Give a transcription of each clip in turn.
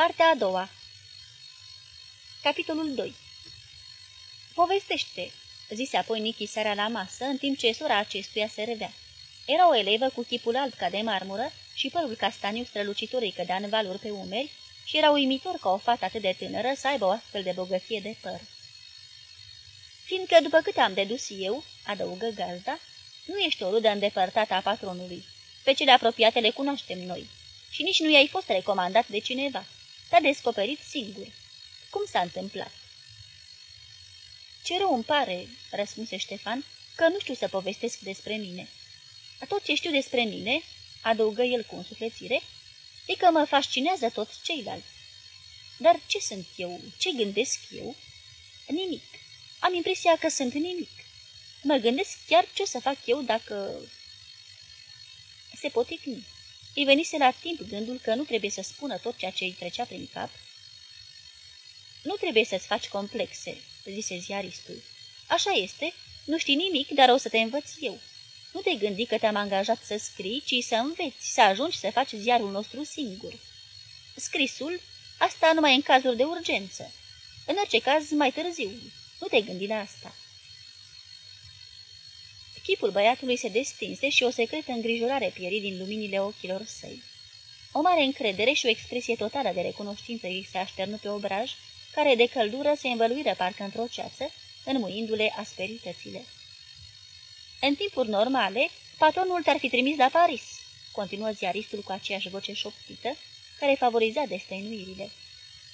Partea a doua Capitolul 2 Povestește, zise apoi Nichi seara la masă, în timp ce sora acestuia se revea. Era o elevă cu chipul alb ca de marmură și părul castaniu strălucitor îi cădea în valuri pe umeri și era uimitor ca o fată atât de tânără să aibă o astfel de bogăție de păr. Fiindcă, după câte am dedus eu, adăugă gazda, nu ești o rudă îndepărtată a patronului. Pe cele apropiate le cunoaștem noi. Și nici nu i-ai fost recomandat de cineva. Te-a descoperit singur. Cum s-a întâmplat? Ce rău îmi pare, răspunse Ștefan, că nu știu să povestesc despre mine. Tot ce știu despre mine, adăugă el cu însuflețire, e că mă fascinează toți ceilalți. Dar ce sunt eu? Ce gândesc eu? Nimic. Am impresia că sunt nimic. Mă gândesc chiar ce o să fac eu dacă... Se poticni. Îi venise la timp gândul că nu trebuie să spună tot ceea ce îi trecea prin cap. Nu trebuie să-ți faci complexe, zise ziaristul. Așa este, nu știi nimic, dar o să te învăț eu. Nu te gândi că te-am angajat să scrii, ci să înveți, să ajungi să faci ziarul nostru singur. Scrisul, asta numai în cazuri de urgență. În orice caz, mai târziu. Nu te gândi la asta. Chipul băiatului se destinse și o secretă îngrijorare pieri din luminile ochilor săi. O mare încredere și o expresie totală de recunoștință îi se așternu pe obraj, care de căldură se învăluiră parcă într-o ceață, înmuindu-le asperitățile. În timpuri normale, patronul te-ar fi trimis la Paris, continuă ziaristul cu aceeași voce șoptită, care favoriza destăinuirile.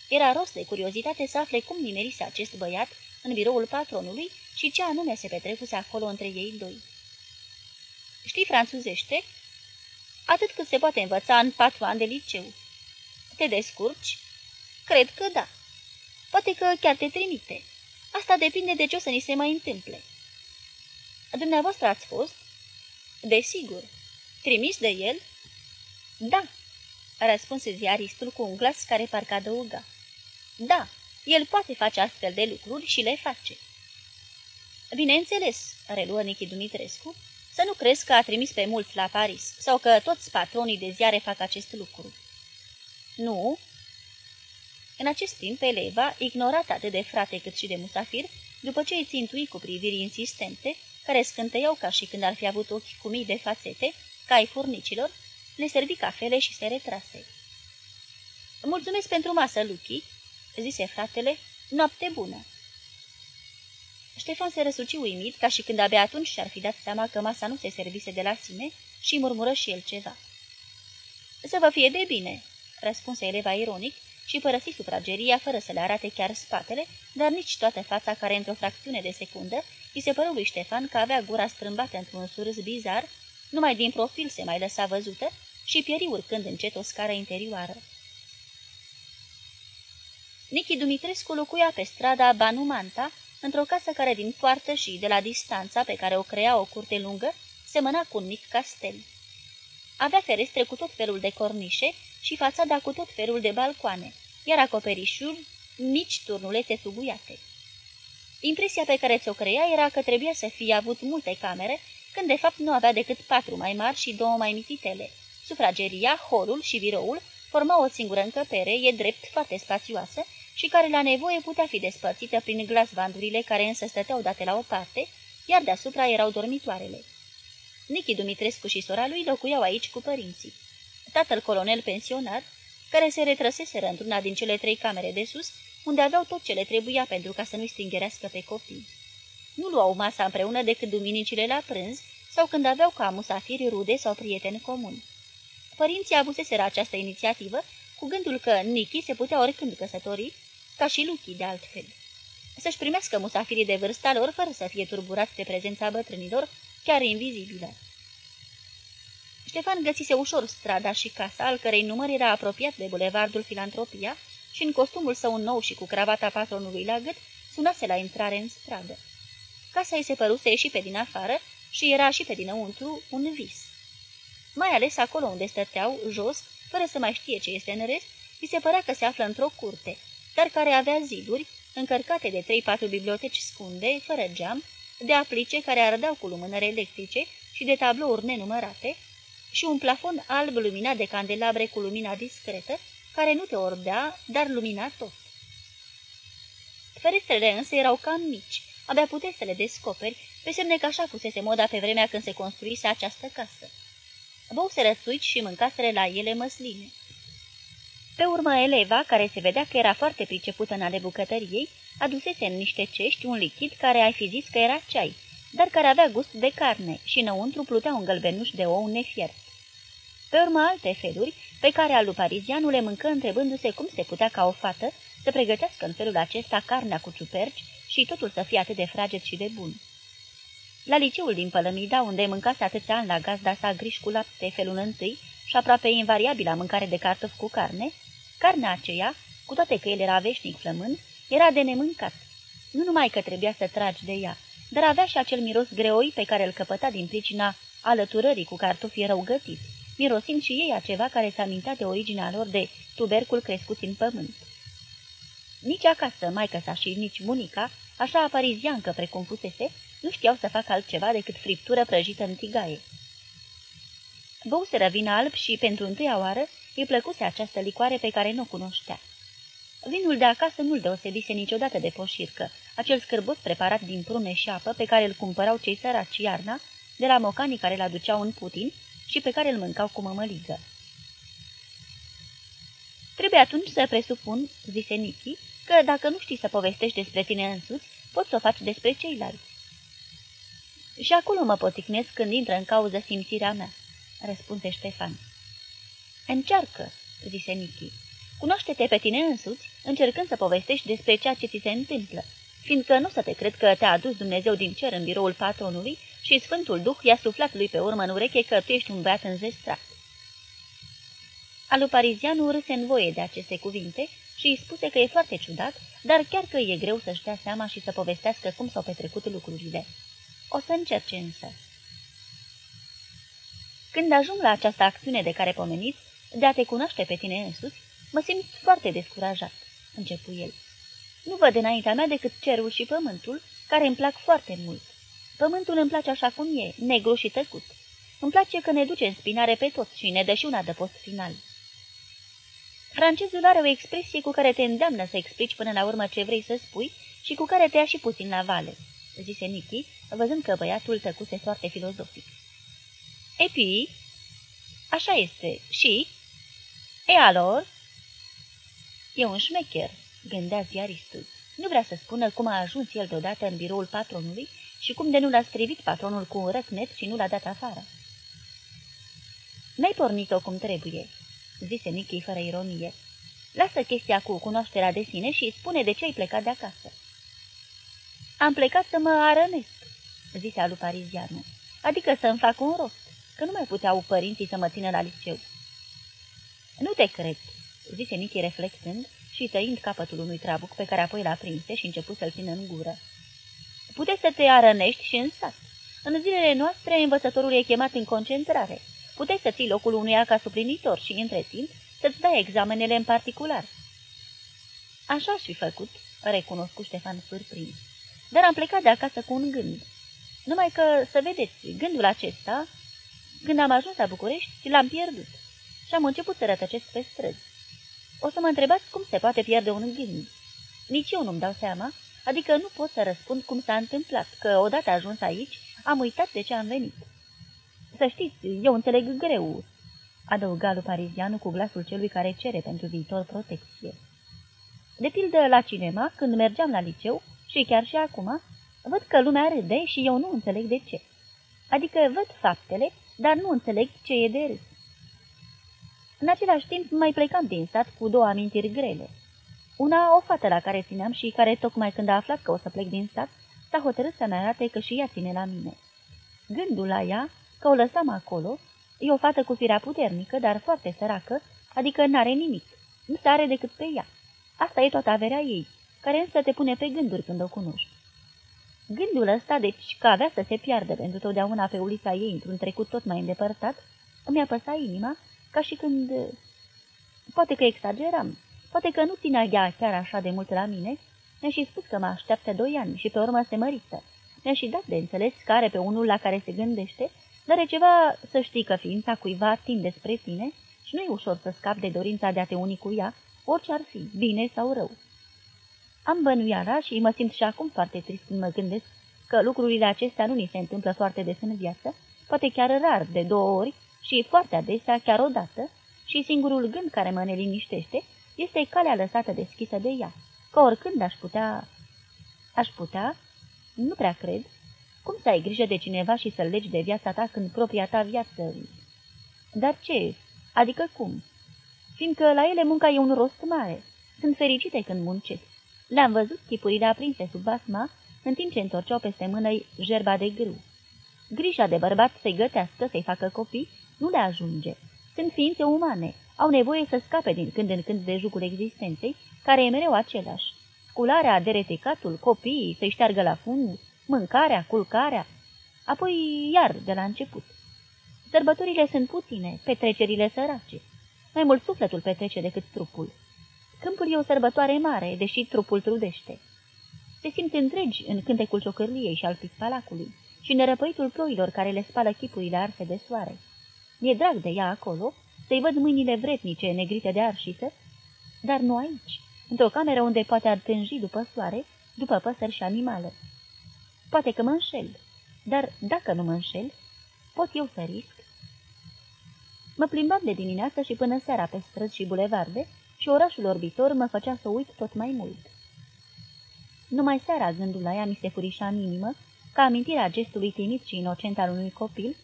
Era rost de curiozitate să afle cum nimerise acest băiat în biroul patronului și ce anume se petrecuse acolo între ei doi. Știi franțuzește? Atât cât se poate învăța în patru ani de liceu. Te descurci? Cred că da. Poate că chiar te trimite. Asta depinde de ce o să ni se mai întâmple. Dumneavoastră ați fost? Desigur. Trimis de el? Da, răspunse ziaristul cu un glas care parcă adăuga. Da, el poate face astfel de lucruri și le face. Bineînțeles, reluă Nichi Dumitrescu, să nu crezi că a trimis pe mulți la Paris sau că toți patronii de ziare fac acest lucru. Nu. În acest timp, eleva, ignorat atât de frate cât și de musafir, după ce îți țintui cu priviri insistente, care scânteiau ca și când ar fi avut ochi cu mii de fațete, ca ai furnicilor, le servi cafele și se retrase. Mulțumesc pentru masă, Luchi," zise fratele, noapte bună." Ștefan se răsuci uimit, ca și când abia atunci și-ar fi dat seama că masa nu se servise de la sine și murmură și el ceva. Să vă fie de bine," răspunse eleva ironic și părăsi sufrageria fără să le arate chiar spatele, dar nici toată fața care, într-o fracțiune de secundă, îi se păru lui Ștefan că avea gura strâmbată într-un surâs bizar, numai din profil se mai lăsa văzută și pieri urcând încet o scară interioară. Nichi Dumitrescu locuia pe strada Banumanta, într-o casă care din poartă și de la distanța pe care o crea o curte lungă, semăna cu un mic castel. Avea ferestre cu tot felul de cornișe și fațada cu tot felul de balcoane, iar acoperișuri mici turnulețe suguiate. Impresia pe care ți-o crea era că trebuia să fie avut multe camere, când de fapt nu avea decât patru mai mari și două mai mititele. Sufrageria, holul și biroul formau o singură încăpere, e drept foarte spațioasă, și care la nevoie putea fi despărțită prin glasvandurile care însă stăteau date la o parte, iar deasupra erau dormitoarele. Nichi Dumitrescu și sora lui locuiau aici cu părinții. Tatăl colonel pensionar, care se retrăseseră într-una din cele trei camere de sus, unde aveau tot ce le trebuia pentru ca să nu-i stingerească pe copii. Nu luau masa împreună decât duminicile la prânz sau când aveau ca musafiri rude sau prieteni comuni. Părinții avuseseră această inițiativă cu gândul că Nichi se putea oricând căsători ca și Luchi de altfel. Să-și primească musafirii de vârsta lor fără să fie turburați de prezența bătrânilor, chiar invizibilă. Ștefan găsise ușor strada și casa, al cărei număr era apropiat de bulevardul Filantropia și în costumul său nou și cu cravata patronului la gât, sunase la intrare în stradă. Casa îi se păruse și pe din afară și era și pe dinăuntru un vis. Mai ales acolo unde stăteau, jos, fără să mai știe ce este în rest, îi se părea că se află într-o curte, dar care avea ziduri, încărcate de trei-patru biblioteci scunde, fără geam, de aplice care arădeau cu lumânări electrice și de tablouri nenumărate, și un plafon alb luminat de candelabre cu lumina discretă, care nu te ordea, dar lumina tot. Ferestrele însă erau cam mici, abia puteai să le descoperi, pe semne că așa fusese moda pe vremea când se construise această casă. se rățuici și mâncaseră la ele măsline. Pe urmă, eleva, care se vedea că era foarte pricepută în ale bucătăriei, adusese în niște cești un lichid care ai fi zis că era ceai, dar care avea gust de carne și înăuntru plutea un gălbenuș de ou nefiert. Pe urmă alte feluri, pe care alu parizianul le mâncă întrebându-se cum se putea ca o fată să pregătească în felul acesta carnea cu ciuperci și totul să fie atât de fraged și de bun. La liceul din Pălămida, unde mâncase atâția ani la gazda sa griș cu lapte felul întâi și aproape invariabilă mâncare de cartofi cu carne, carnea aceea, cu toate că el era veșnic flămând, era de nemâncat. Nu numai că trebuia să tragi de ea, dar avea și acel miros greoi pe care îl căpăta din pricina alăturării cu cartofi rău gătiți, mirosind și ei a ceva care s-a mintat de originea lor de tubercul crescut în pământ. Nici acasă, maică sa și nici bunica, așa apariziancă precum fusese, nu știau să facă altceva decât friptură prăjită în tigaie. Băuseră vin alb și, pentru întâia oară, îi plăcuse această licoare pe care nu o cunoștea. Vinul de acasă nu-l deosebise niciodată de poșircă, acel scârbos preparat din prune și apă pe care îl cumpărau cei săraci iarna, de la mocanii care îl aduceau în Putin și pe care îl mâncau cu mămăligă. Trebuie atunci să presupun, zise Nichi, că dacă nu știi să povestești despre tine însuți, poți să o faci despre ceilalți. Și acolo mă poticnesc când intră în cauză simțirea mea, răspunse Ștefan. Încearcă, zise Nichi. Cunoaște-te pe tine însuți, încercând să povestești despre ceea ce ți se întâmplă, fiindcă nu să te cred că te-a adus Dumnezeu din cer în biroul patronului și Sfântul Duh i-a suflat lui pe urmă în ureche că tu ești un băiat înzestrat. Alu Parizianu râse în voie de aceste cuvinte și îi spuse că e foarte ciudat, dar chiar că e greu să-și dea seama și să povestească cum s-au petrecut lucrurile. O să încerce însă. Când ajung la această acțiune de care pomeniți, de a te cunoaște pe tine însuți, mă simt foarte descurajat, începu el. Nu văd înaintea mea decât cerul și pământul, care îmi plac foarte mult. Pământul îmi place așa cum e, negru și tăcut. Îmi place că ne duce în spinare pe toți și ne dă și un adăpost final. Francezul are o expresie cu care te îndeamnă să explici până la urmă ce vrei să spui și cu care te ia și puțin la vale, zise Nichi, văzând că băiatul tăcuse foarte filozofic. Epi, așa este, și? E alor? E un șmecher, gândea ziaristul. Nu vrea să spună cum a ajuns el deodată în biroul patronului și cum de nu l-a strivit patronul cu un răcnet și nu l-a dat afară. N-ai pornit-o cum trebuie, zise Nichi fără ironie. Lasă chestia cu cunoașterea de sine și spune de ce ai plecat de acasă. Am plecat să mă arănesc, zise alu parizianu, adică să-mi fac un rost, că nu mai puteau părinții să mă țină la liceu. Nu te cred, zise Nichi reflectând și tăind capătul unui trabuc pe care apoi l-a prinse și început să-l țină în gură. Puteți să te arănești și în sat. În zilele noastre, învățătorul e chemat în concentrare. Puteți să ții locul unuia ca suplinitor și, între timp, să-ți dai examenele în particular. Așa aș fi făcut, recunoscu Ștefan surprins. Dar am plecat de acasă cu un gând. Numai că, să vedeți, gândul acesta, când am ajuns la București, l-am pierdut și am început să rătăcesc pe străzi. O să mă întrebați cum se poate pierde un gând. Nici eu nu-mi dau seama, adică nu pot să răspund cum s-a întâmplat, că odată ajuns aici, am uitat de ce am venit. Să știți, eu înțeleg greu, adăuga lui Parizianu cu glasul celui care cere pentru viitor protecție. De pildă, la cinema, când mergeam la liceu, și chiar și acum, văd că lumea râde și eu nu înțeleg de ce. Adică văd faptele, dar nu înțeleg ce e de râs. În același timp, mai plecam din sat cu două amintiri grele. Una, o fată la care țineam și care, tocmai când a aflat că o să plec din sat, s-a hotărât să-mi arate că și ea ține la mine. Gândul la ea, că o lăsam acolo, e o fată cu firea puternică, dar foarte săracă, adică n-are nimic, nu se are decât pe ea. Asta e toată averea ei, care însă te pune pe gânduri când o cunoști. Gândul ăsta, deci, că avea să se piardă pentru totdeauna pe ulița ei într-un trecut tot mai îndepărtat, îmi apăsa inima ca și când... Poate că exageram, poate că nu ținea ea chiar așa de mult la mine, mi-a și spus că mă așteaptă doi ani și pe urmă se mărită. Mi-a și dat de înțeles că are pe unul la care se gândește, dar e ceva să știi că ființa cuiva tinde spre tine și nu e ușor să scap de dorința de a te uni cu ea, orice ar fi, bine sau rău. Am bănuiala și mă simt și acum foarte trist când mă gândesc că lucrurile acestea nu ni se întâmplă foarte des în viață, poate chiar rar de două ori și foarte adesea chiar odată, și singurul gând care mă neliniștește este calea lăsată deschisă de ea, că oricând aș putea... Aș putea? Nu prea cred. Cum să ai grijă de cineva și să-l legi de viața ta când propria ta viață... Dar ce? Adică cum? Fiindcă la ele munca e un rost mare. Sunt fericite când muncesc. Le-am văzut chipurile aprinse sub basma, în timp ce întorceau peste mână jerba de grâu. Grija de bărbat să-i gătească, să-i facă copii, nu le ajunge. Sunt ființe umane, au nevoie să scape din când în când de jucul existenței, care e mereu același. Scularea, deretecatul, copiii, să-i șteargă la fund, mâncarea, culcarea, apoi iar de la început. Sărbătorile sunt puține, petrecerile sărace. Mai mult sufletul petrece decât trupul. Câmpul e o sărbătoare mare, deși trupul trudește. Se simt întregi în cântecul ciocârliei și al pispalacului și în răpăitul ploilor care le spală chipurile arse de soare. Mi-e drag de ea acolo, să-i văd mâinile vretnice negrite de arșiță, dar nu aici, într-o cameră unde poate ar tânji după soare, după păsări și animale. Poate că mă înșel, dar dacă nu mă înșel, pot eu să risc? Mă plimbam de dimineață și până seara pe străzi și bulevarde și orașul orbitor mă făcea să uit tot mai mult. Numai seara gândul la ea mi se furișa în inimă, ca amintirea gestului timid și inocent al unui copil,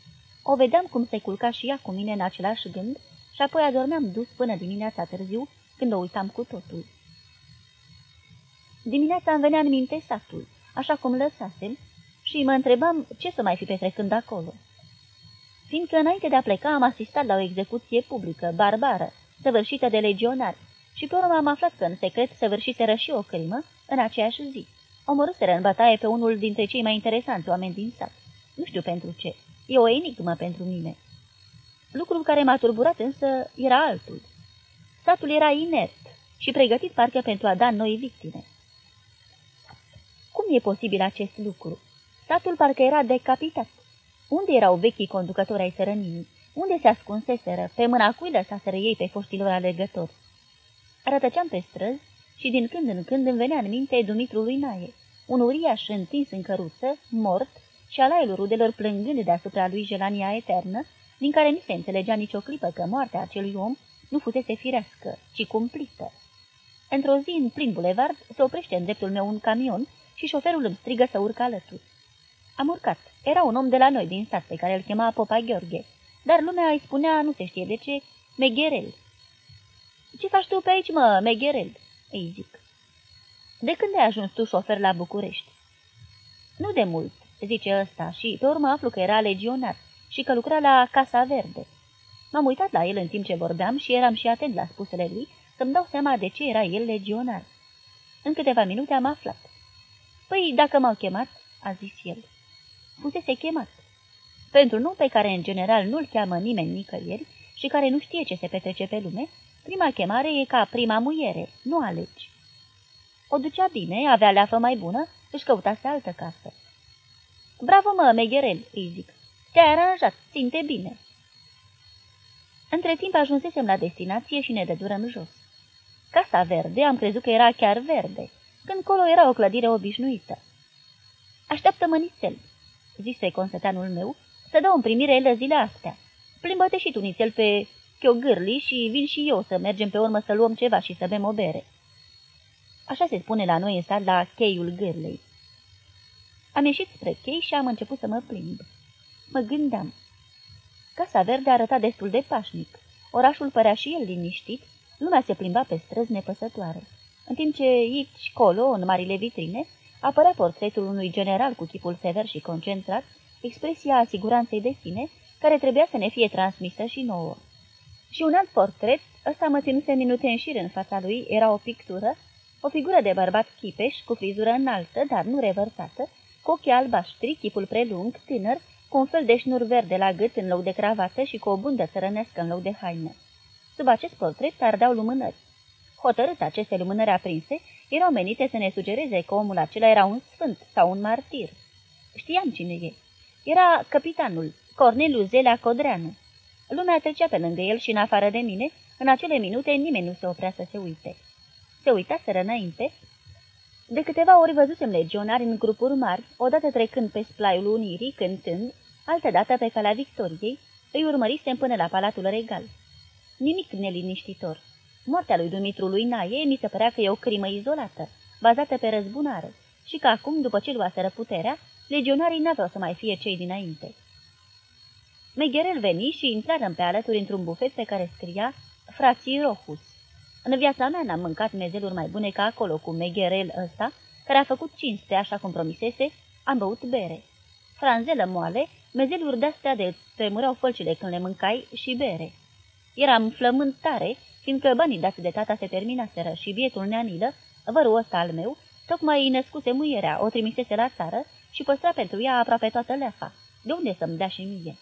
o vedeam cum se culca și ea cu mine în același gând și apoi adormeam dus până dimineața târziu, când o uitam cu totul. Dimineața îmi venea în minte satul, așa cum lăsasem, și mă întrebam ce să mai fi petrecând acolo. Fiindcă înainte de a pleca am asistat la o execuție publică, barbară, săvârșită de legionari, și pe urmă am aflat că în secret săvârșiseră și o crimă în aceeași zi. Omorâseră în bătaie pe unul dintre cei mai interesanți oameni din sat. Nu știu pentru ce. E o enigmă pentru mine. Lucrul care m-a turburat însă era altul. Satul era inert și pregătit parcă pentru a da noi victime. Cum e posibil acest lucru? Satul parcă era decapitat. Unde erau vechii conducători ai sărăninii? Unde se ascunseseră? Pe mâna cui lăsaseră ei pe foștilor alegători? Rătăceam pe străzi și din când în când îmi venea în minte Dumitru lui Naie, un uriaș întins în căruță, mort, și alaiul rudelor plângând deasupra lui gelania eternă, din care nu se înțelegea nicio clipă că moartea acelui om nu fusese firească, ci cumplită. Într-o zi, în plin bulevard, se oprește în dreptul meu un camion și șoferul îmi strigă să urc alături. Am urcat. Era un om de la noi din sat pe care îl chema Popa Gheorghe, dar lumea îi spunea, nu se știe de ce, Megherel. Ce faci tu pe aici, mă, Megherel?" îi zic. De când ai ajuns tu șofer la București?" Nu de mult," zice ăsta, și pe urmă aflu că era legionar și că lucra la Casa Verde. M-am uitat la el în timp ce vorbeam și eram și atent la spusele lui să-mi dau seama de ce era el legionar. În câteva minute am aflat. Păi, dacă m-au chemat, a zis el. Fusese chemat. Pentru nu pe care în general nu-l cheamă nimeni nicăieri și care nu știe ce se petrece pe lume, prima chemare e ca prima muiere, nu alegi. O ducea bine, avea leafă mai bună, își căutase altă casă. Bravo, mă, Megherel, îi zic. Te-ai aranjat, ținte bine. Între timp ajunsesem la destinație și ne dădurăm jos. Casa verde am crezut că era chiar verde, când colo era o clădire obișnuită. Așteaptă-mă nițel, zise consăteanul meu, să dau în primire el zile astea. Plimbă-te și tu nițel pe chiogârli și vin și eu să mergem pe urmă să luăm ceva și să bem o bere. Așa se spune la noi în sat la cheiul gârlei. Am ieșit spre chei și am început să mă plimb. Mă gândeam. Casa verde arăta destul de pașnic. Orașul părea și el liniștit, lumea se plimba pe străzi nepăsătoare. În timp ce aici, colo, în marile vitrine, apărea portretul unui general cu chipul sever și concentrat, expresia asiguranței de sine, care trebuia să ne fie transmisă și nouă. Și un alt portret, ăsta mă ținuse minute în șir în fața lui, era o pictură, o figură de bărbat chipeș, cu frizură înaltă, dar nu revărsată, cu ochii albaștri, chipul prelung, tânăr, cu un fel de șnur verde la gât în loc de cravată și cu o bundă țărănească în loc de haină. Sub acest portret ardau lumânări. Hotărât aceste lumânări aprinse, erau menite să ne sugereze că omul acela era un sfânt sau un martir. Știam cine e. Era capitanul, Corneliu Zelea Codreanu. Lumea trecea pe lângă el și în afară de mine, în acele minute nimeni nu se oprea să se uite. Se uitaseră înainte. De câteva ori văzusem legionari în grupuri mari, odată trecând pe splaiul Unirii, cântând, altădată pe calea Victoriei, îi urmărisem până la Palatul Regal. Nimic neliniștitor. Moartea lui Dumitru lui Naie mi se părea că e o crimă izolată, bazată pe răzbunare, și că acum, după ce luaseră puterea, legionarii n-aveau să mai fie cei dinainte. Megherel veni și intrară pe alături într-un bufet pe care scria Frații Rohus. În viața mea n-am mâncat mezeluri mai bune ca acolo cu Megherel ăsta, care a făcut cinste așa cum promisese, am băut bere. Franzelă moale, mezeluri de-astea de tremurau fălcile când le mâncai și bere. Eram flământ tare, fiindcă banii dați de tata se terminaseră și bietul neanilă, vărul ăsta al meu, tocmai îi născuse muierea, o trimisese la țară și păstra pentru ea aproape toată leafa. De unde să-mi dea și mie?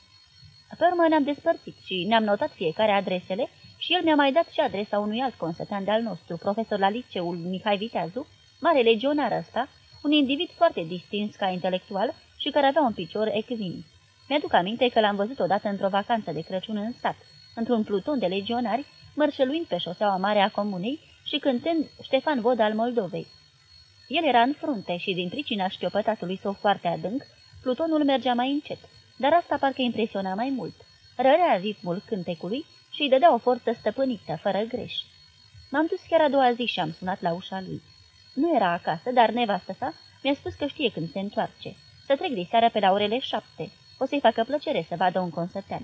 Pe urmă ne-am despărțit și ne-am notat fiecare adresele și el mi-a mai dat și adresa unui alt consătean de-al nostru, profesor la liceul Mihai Viteazu, mare legionar ăsta, un individ foarte distins ca intelectual și care avea un picior ecvin. Mi-aduc aminte că l-am văzut odată într-o vacanță de Crăciun în sat, într-un pluton de legionari, mărșăluind pe șoseaua mare a comunei și cântând Ștefan Vod al Moldovei. El era în frunte și din pricina șchiopătatului său foarte adânc, plutonul mergea mai încet, dar asta parcă impresiona mai mult. Rărea ritmul cântecului și îi dădea o forță stăpânită, fără greș. M-am dus chiar a doua zi și am sunat la ușa lui. Nu era acasă, dar nevastă sa mi-a spus că știe când se întoarce. Să trec de seară pe la orele șapte. O să-i facă plăcere să vadă un consătean.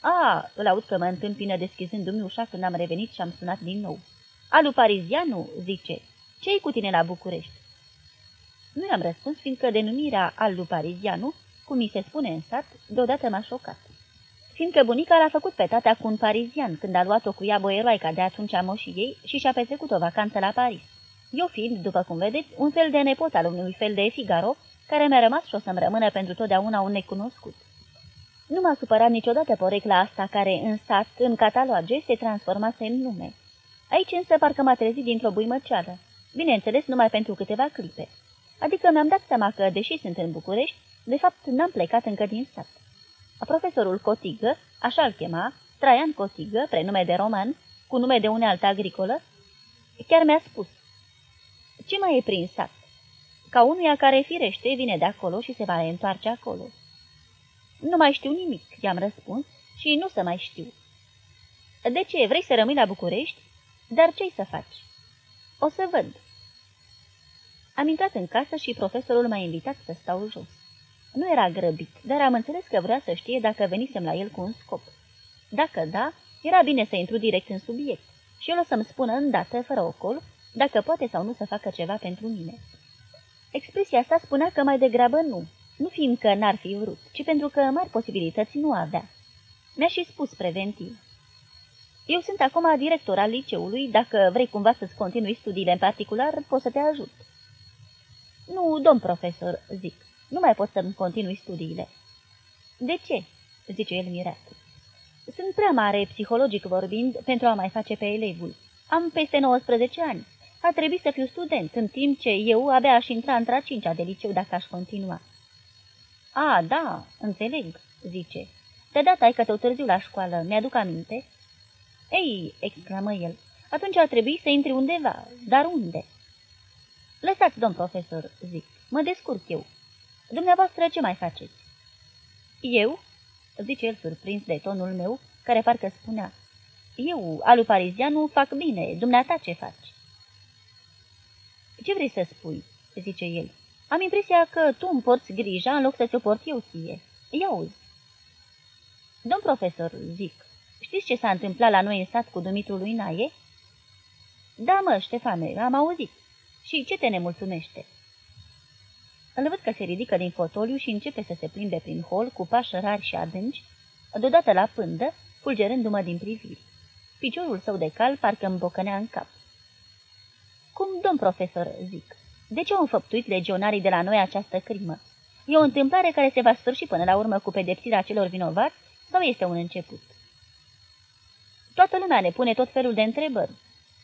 A, îl aud că mă întâmpină deschizându-mi ușa când am revenit și am sunat din nou. Alu Parizianu, zice, ce-i cu tine la București? Nu i-am răspuns, fiindcă denumirea Alu Parizianu, cum mi se spune în sat, deodată m-a șocat. Fiindcă bunica l-a făcut pe tata cu un parizian când a luat-o cu ea boieroaica de atunci a moșii ei și și-a petrecut o vacanță la Paris. Eu fiind, după cum vedeți, un fel de nepot al unui fel de Figaro, care mi-a rămas și o să-mi rămână pentru totdeauna un necunoscut. Nu m-a supărat niciodată porecla asta care, în sat, în cataloage, se transformase în nume. Aici însă parcă m-a trezit dintr-o buimăceală. Bineînțeles, numai pentru câteva clipe. Adică mi-am dat seama că, deși sunt în București, de fapt n-am plecat încă din sat. Profesorul Cotigă, așa îl chema, Traian Cotigă, prenume de roman, cu nume de unealtă agricolă, chiar mi-a spus, Ce mai e prin sat? Ca unuia care firește vine de acolo și se va întoarce acolo. Nu mai știu nimic, i-am răspuns, și nu să mai știu. De ce, vrei să rămâi la București? Dar ce-i să faci? O să văd. Am intrat în casă și profesorul m-a invitat să stau jos. Nu era grăbit, dar am înțeles că vrea să știe dacă venisem la el cu un scop. Dacă da, era bine să intru direct în subiect și el o să-mi spună îndată, fără ocol, dacă poate sau nu să facă ceva pentru mine. Expresia asta spunea că mai degrabă nu, nu fiindcă n-ar fi vrut, ci pentru că mari posibilități nu avea. Mi-a și spus preventiv. Eu sunt acum director al liceului, dacă vrei cumva să-ți continui studiile în particular, pot să te ajut. Nu, domn profesor, zic, nu mai pot să-mi continui studiile. De ce? zice el mirat. Sunt prea mare, psihologic vorbind, pentru a mai face pe elevul. Am peste 19 ani. A trebuit să fiu student, în timp ce eu abia aș intra într-a cincea de liceu dacă aș continua. A, da, înțeleg, zice. De data ai că tău târziu la școală, mi-aduc aminte. Ei, exclamă el, atunci ar trebui să intri undeva, dar unde? Lăsați, domn profesor, zic, mă descurc eu. Dumneavoastră ce mai faceți? Eu? zice el surprins de tonul meu, care parcă spunea. Eu, alu parizianu, fac bine, dumneata ce faci? Ce vrei să spui? zice el. Am impresia că tu îmi porți grija în loc să ți-o port eu ție. Ia uzi. Domn profesor, zic, știți ce s-a întâmplat la noi în sat cu Dumitru lui Naie? Da, mă, Ștefane, am auzit. Și ce te nemulțumește? Îl văd că se ridică din fotoliu și începe să se plimbe prin hol cu pași rari și adânci, deodată la pândă, fulgerându-mă din priviri. Piciorul său de cal parcă îmi bocănea în cap. Cum, domn profesor, zic, de ce au înfăptuit legionarii de la noi această crimă? E o întâmplare care se va sfârși până la urmă cu pedepsirea celor vinovați sau este un început? Toată lumea ne pune tot felul de întrebări,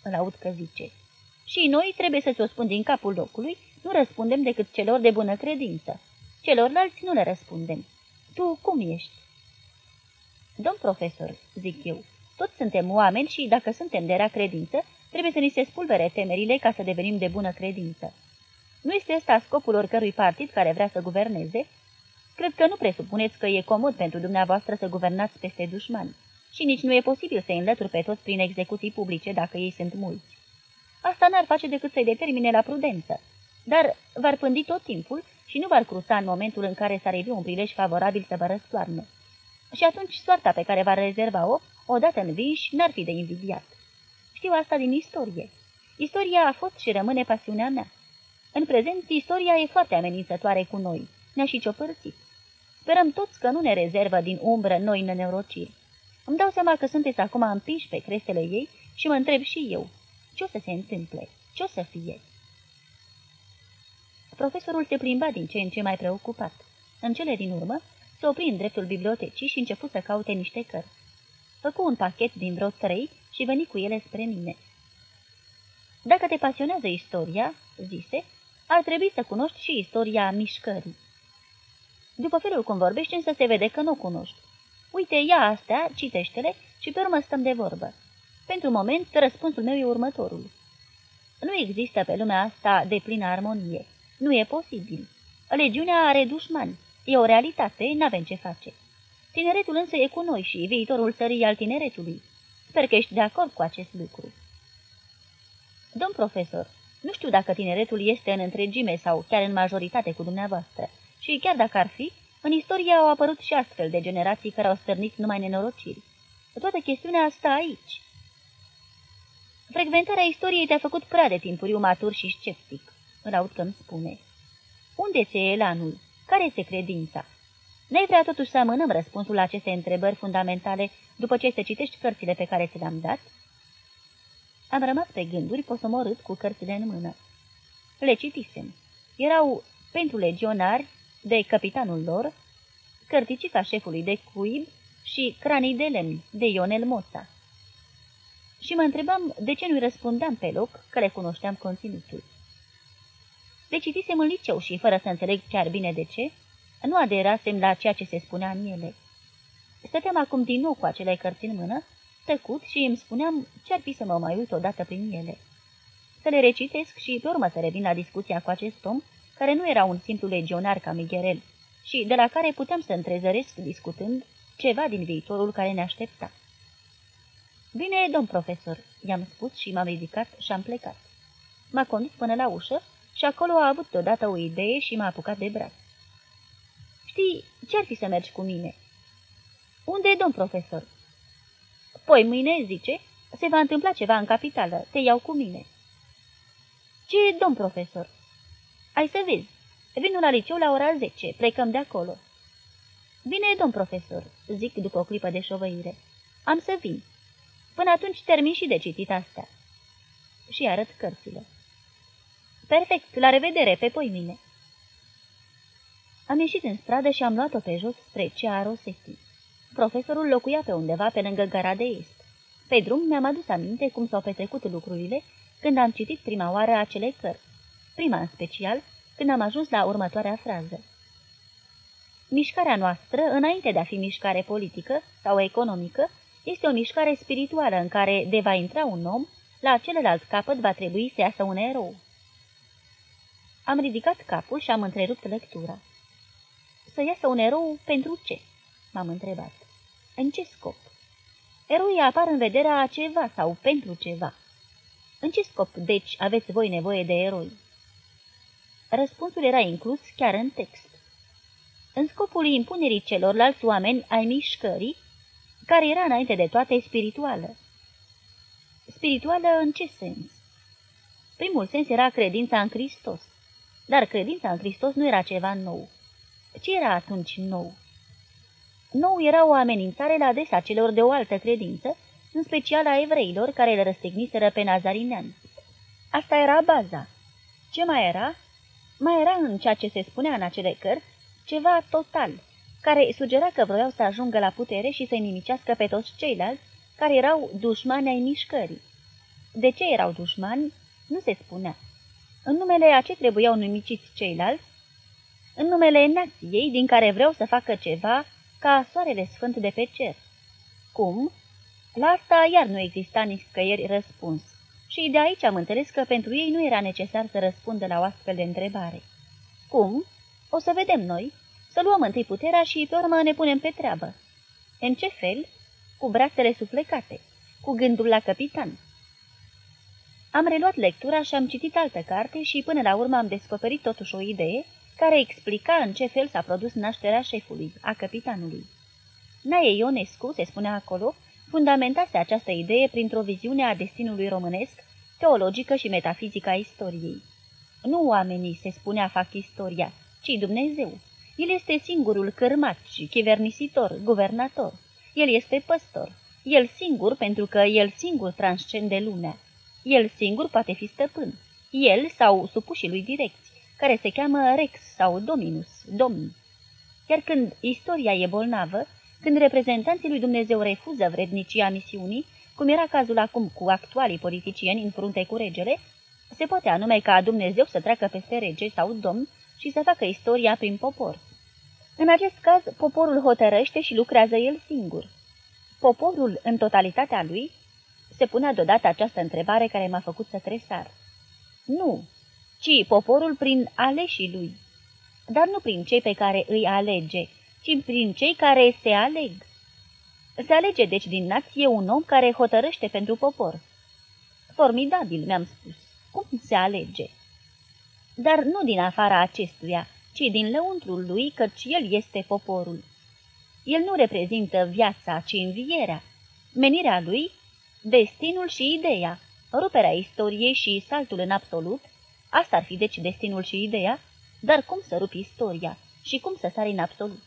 îl aud că zice. Și noi trebuie să ți-o spun din capul locului, nu răspundem decât celor de bună credință. Celorlalți nu le răspundem. Tu cum ești? Domn profesor, zic eu, toți suntem oameni și, dacă suntem de rea credință, trebuie să ni se spulbere temerile ca să devenim de bună credință. Nu este ăsta scopul oricărui partid care vrea să guverneze? Cred că nu presupuneți că e comod pentru dumneavoastră să guvernați peste dușmani și nici nu e posibil să-i înlături pe toți prin execuții publice dacă ei sunt mulți. Asta n-ar face decât să-i determine la prudență, dar v-ar pândi tot timpul și nu v-ar cruța în momentul în care s-ar un prilej favorabil să vă răstoarne. Și atunci soarta pe care va rezerva-o, odată învinși, n-ar fi de invidiat. Știu asta din istorie. Istoria a fost și rămâne pasiunea mea. În prezent, istoria e foarte amenințătoare cu noi. Ne-a și ciopărțit. Sperăm toți că nu ne rezervă din umbră noi nenorociri. Îmi dau seama că sunteți acum împinși pe crestele ei și mă întreb și eu. Ce o să se întâmple? Ce o să fie? Profesorul se plimba din ce în ce mai preocupat. În cele din urmă, se opri în dreptul bibliotecii și început să caute niște cărți. Făcu un pachet din vreo trei și veni cu ele spre mine. Dacă te pasionează istoria, zise, ar trebui să cunoști și istoria mișcării. După felul cum vorbești, însă se vede că nu cunoști. Uite, ia astea, citește-le și pe urmă stăm de vorbă. Pentru moment, răspunsul meu e următorul. Nu există pe lumea asta de plină armonie. Nu e posibil. Legiunea are dușmani. E o realitate, n-avem ce face. Tineretul însă e cu noi și viitorul sării al tineretului. Sper că ești de acord cu acest lucru. Domn profesor, nu știu dacă tineretul este în întregime sau chiar în majoritate cu dumneavoastră. Și chiar dacă ar fi, în istorie au apărut și astfel de generații care au stârnit numai nenorociri. Toată chestiunea asta aici. Frecventarea istoriei te-a făcut prea de timpuriu matur și sceptic, îl aud că îmi spune. Unde ți-e elanul? Care este credința? N-ai vrea totuși să amânăm răspunsul la aceste întrebări fundamentale după ce să citești cărțile pe care ți le-am dat? Am rămas pe gânduri posomorât cu cărțile în mână. Le citisem. Erau pentru legionari, de capitanul lor, cărticica șefului de cuib și cranii de lemn de Ionel Moța. Și mă întrebam de ce nu-i răspundeam pe loc că le cunoșteam conținutul. Le citisem în liceu și, fără să înțeleg chiar bine de ce, nu aderasem la ceea ce se spunea în ele. Stăteam acum din nou cu acele cărți în mână, tăcut și îmi spuneam ce-ar fi să mă mai uit odată prin ele. Să le recitesc și pe urmă să revin la discuția cu acest om, care nu era un simplu legionar ca Miguel, și de la care puteam să întrezăresc discutând ceva din viitorul care ne aștepta. Bine, domn profesor," i-am spus și m-am ridicat și am plecat. M-a condus până la ușă și acolo a avut deodată o idee și m-a apucat de braț. Știi, ce-ar fi să mergi cu mine?" Unde e domn profesor?" Poi mâine, zice, se va întâmpla ceva în capitală, te iau cu mine." Ce e domn profesor?" Ai să vezi. Vin la liceu la ora 10, plecăm de acolo." Bine, domn profesor," zic după o clipă de șovăire. Am să vin. Până atunci termin și de citit astea." Și arăt cărțile. Perfect, la revedere, pe poimine." Am ieșit în stradă și am luat-o pe jos spre cea a Rosetti. Profesorul locuia pe undeva pe lângă gara de est. Pe drum mi-am adus aminte cum s-au petrecut lucrurile când am citit prima oară acele cărți prima în special, când am ajuns la următoarea frază. Mișcarea noastră, înainte de a fi mișcare politică sau economică, este o mișcare spirituală în care, de va intra un om, la celălalt capăt va trebui să iasă un erou. Am ridicat capul și am întrerupt lectura. Să iasă un erou pentru ce? M-am întrebat. În ce scop? Eroii apar în vederea a ceva sau pentru ceva. În ce scop, deci, aveți voi nevoie de eroi? Răspunsul era inclus chiar în text. În scopul impunerii celorlalți oameni ai mișcării, care era înainte de toate spirituală. Spirituală în ce sens? Primul sens era credința în Hristos, dar credința în Hristos nu era ceva nou. Ce era atunci nou? Nou era o amenințare la adresa celor de o altă credință, în special a evreilor care le răstigniseră pe nazarinean. Asta era baza. Ce mai era? Mai era în ceea ce se spunea în acele cărți ceva total, care sugera că vroiau să ajungă la putere și să-i nimicească pe toți ceilalți care erau dușmani ai mișcării. De ce erau dușmani, nu se spunea. În numele a ce trebuiau nimiciți ceilalți? În numele nației din care vreau să facă ceva ca soarele sfânt de pe cer, Cum? La asta iar nu exista nicăieri răspuns. Și de aici am înțeles că pentru ei nu era necesar să răspundă la o astfel de întrebare. Cum? O să vedem noi. Să luăm întâi puterea și pe urmă ne punem pe treabă. În ce fel? Cu brațele suflecate, cu gândul la capitan. Am reluat lectura și am citit altă carte și până la urmă am descoperit totuși o idee care explica în ce fel s-a produs nașterea șefului, a capitanului. Nae Ionescu, se spunea acolo, fundamentase această idee printr-o viziune a destinului românesc, teologică și metafizică a istoriei. Nu oamenii, se spunea, fac istoria, ci Dumnezeu. El este singurul cârmat și chivernisitor, guvernator. El este păstor. El singur, pentru că el singur transcende lumea. El singur poate fi stăpân. El sau supușii lui direcți, care se cheamă Rex sau Dominus, Domni. Iar când istoria e bolnavă, când reprezentanții lui Dumnezeu refuză vrednicia misiunii, cum era cazul acum cu actualii politicieni în frunte cu regele, se poate anume ca Dumnezeu să treacă peste rege sau domn și să facă istoria prin popor. În acest caz, poporul hotărăște și lucrează el singur. Poporul, în totalitatea lui, se punea deodată această întrebare care m-a făcut să tresar. Nu, ci poporul prin aleșii lui, dar nu prin cei pe care îi alege, ci prin cei care se aleg. Se alege deci din nație un om care hotărăște pentru popor. Formidabil, mi-am spus. Cum se alege? Dar nu din afara acestuia, ci din lăuntrul lui, căci el este poporul. El nu reprezintă viața, ci învierea. Menirea lui, destinul și ideea, ruperea istoriei și saltul în absolut, asta ar fi deci destinul și ideea, dar cum să rupi istoria și cum să sari în absolut?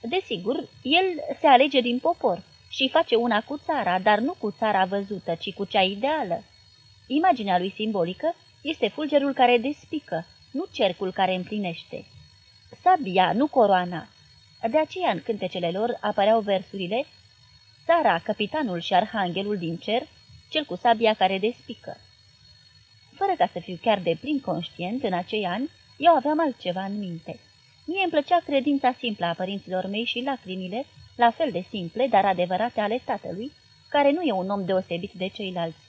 Desigur, el se alege din popor și face una cu țara, dar nu cu țara văzută, ci cu cea ideală. Imaginea lui simbolică este fulgerul care despică, nu cercul care împlinește. Sabia, nu coroana. De aceea în cântecele lor apăreau versurile Țara, capitanul și arhanghelul din cer, cel cu sabia care despică. Fără ca să fiu chiar de plin conștient, în acei ani, eu aveam altceva în minte. Mie îmi plăcea credința simplă a părinților mei și lacrimile, la fel de simple, dar adevărate ale tatălui, care nu e un om deosebit de ceilalți.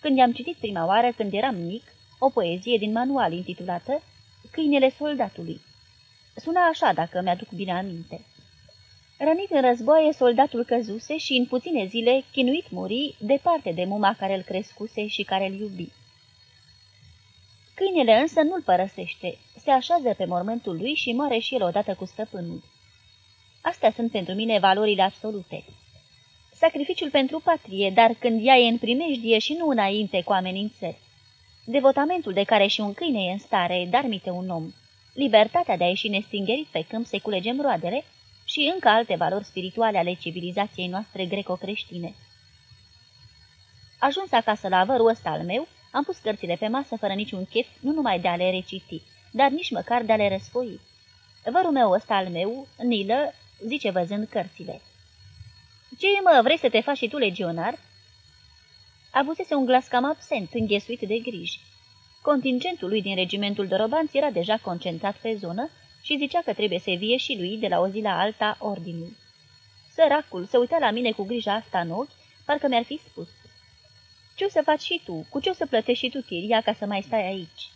Când i-am citit prima oară, când eram mic, o poezie din manual intitulată Câinele soldatului. Suna așa, dacă mi-aduc bine aminte. Rănit în războaie, soldatul căzuse și în puține zile, chinuit muri, departe de muma care îl crescuse și care îl iubi. Câinele însă nu-l părăsește, se așează pe mormântul lui și moare și el odată cu stăpânul. Astea sunt pentru mine valorile absolute. Sacrificiul pentru patrie, dar când ea e în primejdie și nu înainte cu amenințări. Devotamentul de care și un câine e în stare, dar mite un om. Libertatea de a ieși nestingerit pe câmp să culegem roadele și încă alte valori spirituale ale civilizației noastre greco-creștine. Ajuns acasă la vărul ăsta al meu, am pus cărțile pe masă fără niciun chef, nu numai de a le reciti, dar nici măcar de a le răsfoi. Vărul meu ăsta al meu, Nilă, zice văzând cărțile. Ce mă, vrei să te faci și tu legionar?" Avusese un glas cam absent, înghesuit de griji. Contingentul lui din regimentul Dorobanți era deja concentrat pe zonă și zicea că trebuie să vie și lui de la o zi la alta ordinul. Săracul se uita la mine cu grija asta în ochi, parcă mi-ar fi spus. Ce o să faci și tu? Cu ce o să plătești și tu chiria ca să mai stai aici?"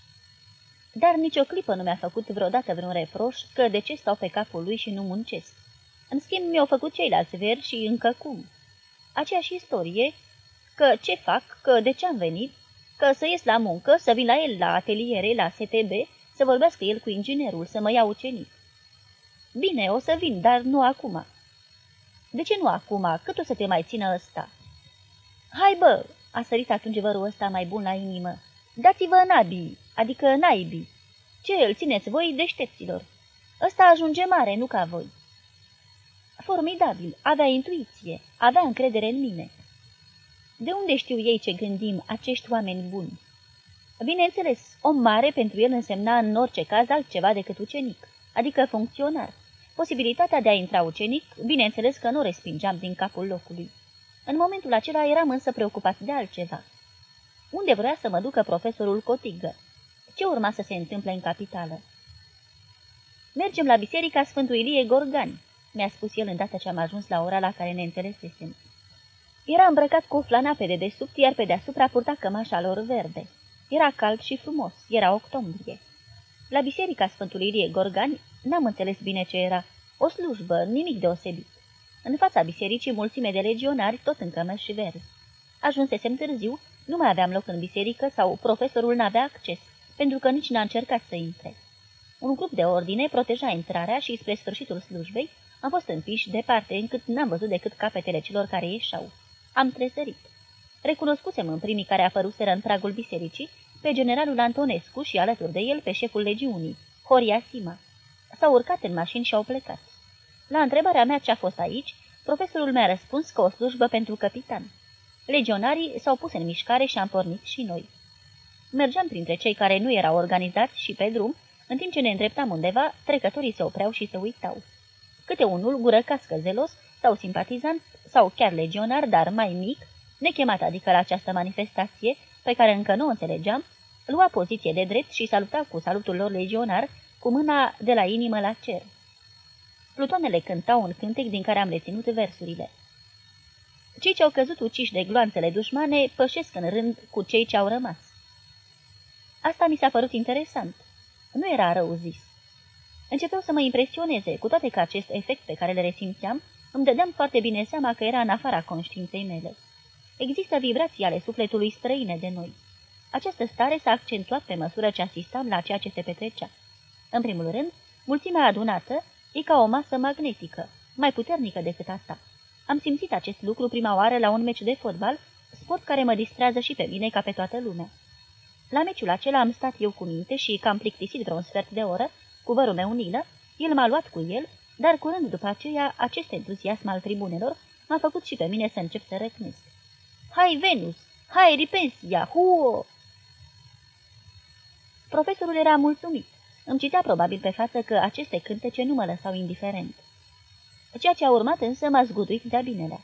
Dar nicio clipă nu mi-a făcut vreodată vreun reproș că de ce stau pe capul lui și nu muncesc. În schimb, mi-au făcut ceilalți veri și încă cum. Aceeași istorie, că ce fac, că de ce am venit, că să ies la muncă, să vin la el la ateliere, la STB, să vorbească el cu inginerul, să mă ia ucenic. Bine, o să vin, dar nu acum. De ce nu acum? Cât o să te mai țină ăsta? Hai bă, a sărit atunci vărul ăsta mai bun la inimă. Dați-vă nabii, adică naibii. Ce îl țineți voi deștepților? Ăsta ajunge mare, nu ca voi. Formidabil, avea intuiție, avea încredere în mine. De unde știu ei ce gândim acești oameni buni? Bineînțeles, om mare pentru el însemna în orice caz altceva decât ucenic, adică funcționar. Posibilitatea de a intra ucenic, bineînțeles că nu respingeam din capul locului. În momentul acela eram însă preocupat de altceva. Unde vrea să mă ducă profesorul Cotigă? Ce urma să se întâmple în capitală? Mergem la biserica Sfântul Ilie Gorgani. mi-a spus el îndată ce am ajuns la ora la care ne înțelesesem. Era îmbrăcat cu flana pe dedesubt, iar pe deasupra purta cămașa lor verde. Era cald și frumos, era octombrie. La biserica Sfântului Ilie Gorgani n-am înțeles bine ce era. O slujbă, nimic deosebit. În fața bisericii mulțime de legionari, tot în cămăși verzi. Ajunsesem târziu, nu mai aveam loc în biserică sau profesorul n-avea acces, pentru că nici n-a încercat să intre. Un grup de ordine proteja intrarea și, spre sfârșitul slujbei, am fost împiși departe încât n-am văzut decât capetele celor care ieșau. Am trezărit. Recunoscusem în primii care apăruseră în pragul bisericii pe generalul Antonescu și alături de el pe șeful legiunii, Horia Sima. S-au urcat în mașini și au plecat. La întrebarea mea ce a fost aici, profesorul mi-a răspuns că o slujbă pentru capitan. Legionarii s-au pus în mișcare și am pornit și noi. Mergeam printre cei care nu erau organizați și pe drum, în timp ce ne îndreptam undeva, trecătorii se opreau și se uitau. Câte unul, gură cască zelos, sau simpatizant, sau chiar legionar, dar mai mic, nechemat adică la această manifestație, pe care încă nu o înțelegeam, lua poziție de drept și saluta cu salutul lor legionar, cu mâna de la inimă la cer. Plutoanele cântau un cântec din care am reținut versurile. Cei ce au căzut uciși de gloanțele dușmane pășesc în rând cu cei ce au rămas. Asta mi s-a părut interesant. Nu era rău zis. Începeau să mă impresioneze, cu toate că acest efect pe care le resimțeam, îmi dădeam foarte bine seama că era în afara conștiinței mele. Există vibrații ale sufletului străine de noi. Această stare s-a accentuat pe măsură ce asistam la ceea ce se petrecea. În primul rând, mulțimea adunată e ca o masă magnetică, mai puternică decât asta. Am simțit acest lucru prima oară la un meci de fotbal, sport care mă distrează și pe mine ca pe toată lumea. La meciul acela am stat eu cu minte și, cam plictisit vreo un sfert de oră, cu vărul meu Nilă, el m-a luat cu el, dar curând după aceea, acest entuziasm al tribunelor m-a făcut și pe mine să încep să răcnesc. Hai, Venus! Hai, Ripensia! Huo! Profesorul era mulțumit. Îmi citea probabil pe față că aceste cântece nu mă lăsau indiferent. Ceea ce a urmat însă m-a zguduit de-a binelea.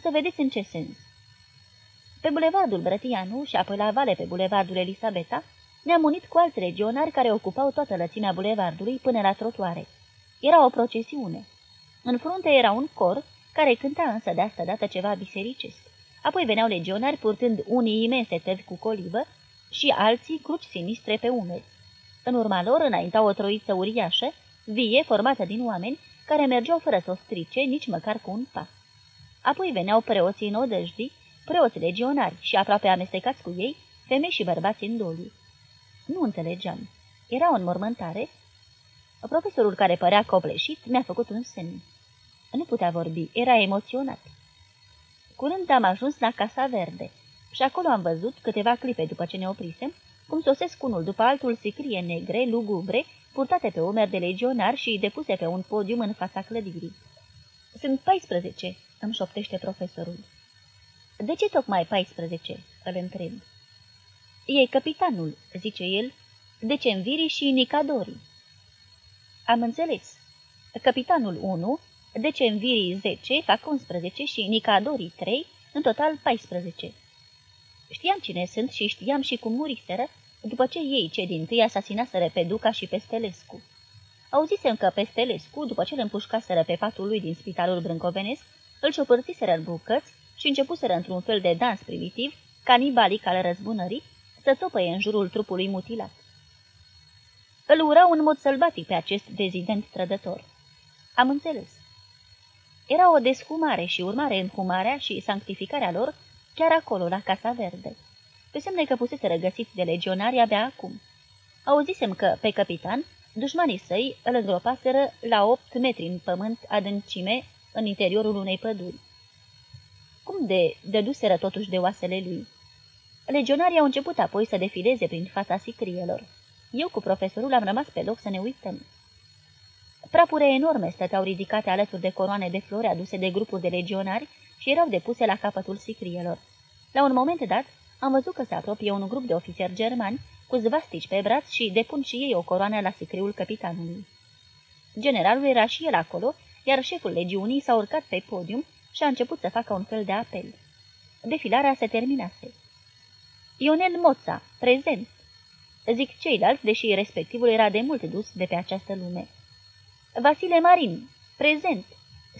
Să vedeți în ce sens. Pe bulevardul Brătianu și apoi la vale pe bulevardul Elisabeta, ne-am unit cu alți regionari care ocupau toată lățimea bulevardului până la trotuare. Era o procesiune. În frunte era un cor care cânta însă de asta dată ceva bisericesc. Apoi veneau legionari purtând unii imense tăvi cu colivă și alții cruci sinistre pe umeri. În urma lor înainta o troiță uriașă, vie, formată din oameni, care mergeau fără să o strice, nici măcar cu un pas. Apoi veneau preoții în odăjdii, preoți legionari și aproape amestecați cu ei, femei și bărbați în doliu. Nu înțelegeam. Era o înmormântare? Profesorul care părea copleșit mi-a făcut un semn. Nu putea vorbi, era emoționat. Curând am ajuns la Casa Verde și acolo am văzut, câteva clipe după ce ne oprisem, cum sosesc unul după altul sicrie negre, lugubre, purtate pe umeri de legionari și depuse pe un podium în fața clădirii. Sunt 14, îmi șoptește profesorul. De ce tocmai 14?" îl întreb. E capitanul," zice el, Decemviri și Nicadori." Am înțeles. Capitanul 1, Decemviri 10 fac 11 și Nicadori 3, în total 14. Știam cine sunt și știam și cum muriseră, după ce ei, cei din tâi, asasinaseră pe Duca și pe Stelescu. Auzisem că pe Stelescu, după ce îl împușcaseră pe patul lui din spitalul brâncovenesc, îl ciopărțiseră în bucăți și începuseră într-un fel de dans primitiv, canibalic al răzbunării, să țopăie în jurul trupului mutilat. Îl urau în mod sălbatic pe acest dezident trădător. Am înțeles. Era o deshumare și urmare înhumarea și sanctificarea lor chiar acolo, la Casa Verde. Pe semne că pusese răgăsiți de legionari abia acum. Auzisem că, pe capitan, dușmanii săi îl îngropaseră la opt metri în pământ adâncime în interiorul unei păduri. Cum de dăduseră totuși de oasele lui? Legionarii au început apoi să defileze prin fața sicrielor. Eu cu profesorul am rămas pe loc să ne uităm. Prapure enorme stăteau ridicate alături de coroane de flori aduse de grupuri de legionari și erau depuse la capătul sicrielor. La un moment dat, am văzut că se apropie un grup de ofițeri germani cu zvastici pe braț și depun și ei o coroană la sicriul capitanului. Generalul era și el acolo, iar șeful legiunii s-a urcat pe podium și a început să facă un fel de apel. Defilarea se terminase. Ionel Moța, prezent! Zic ceilalți, deși respectivul era de mult dus de pe această lume. Vasile Marin, prezent!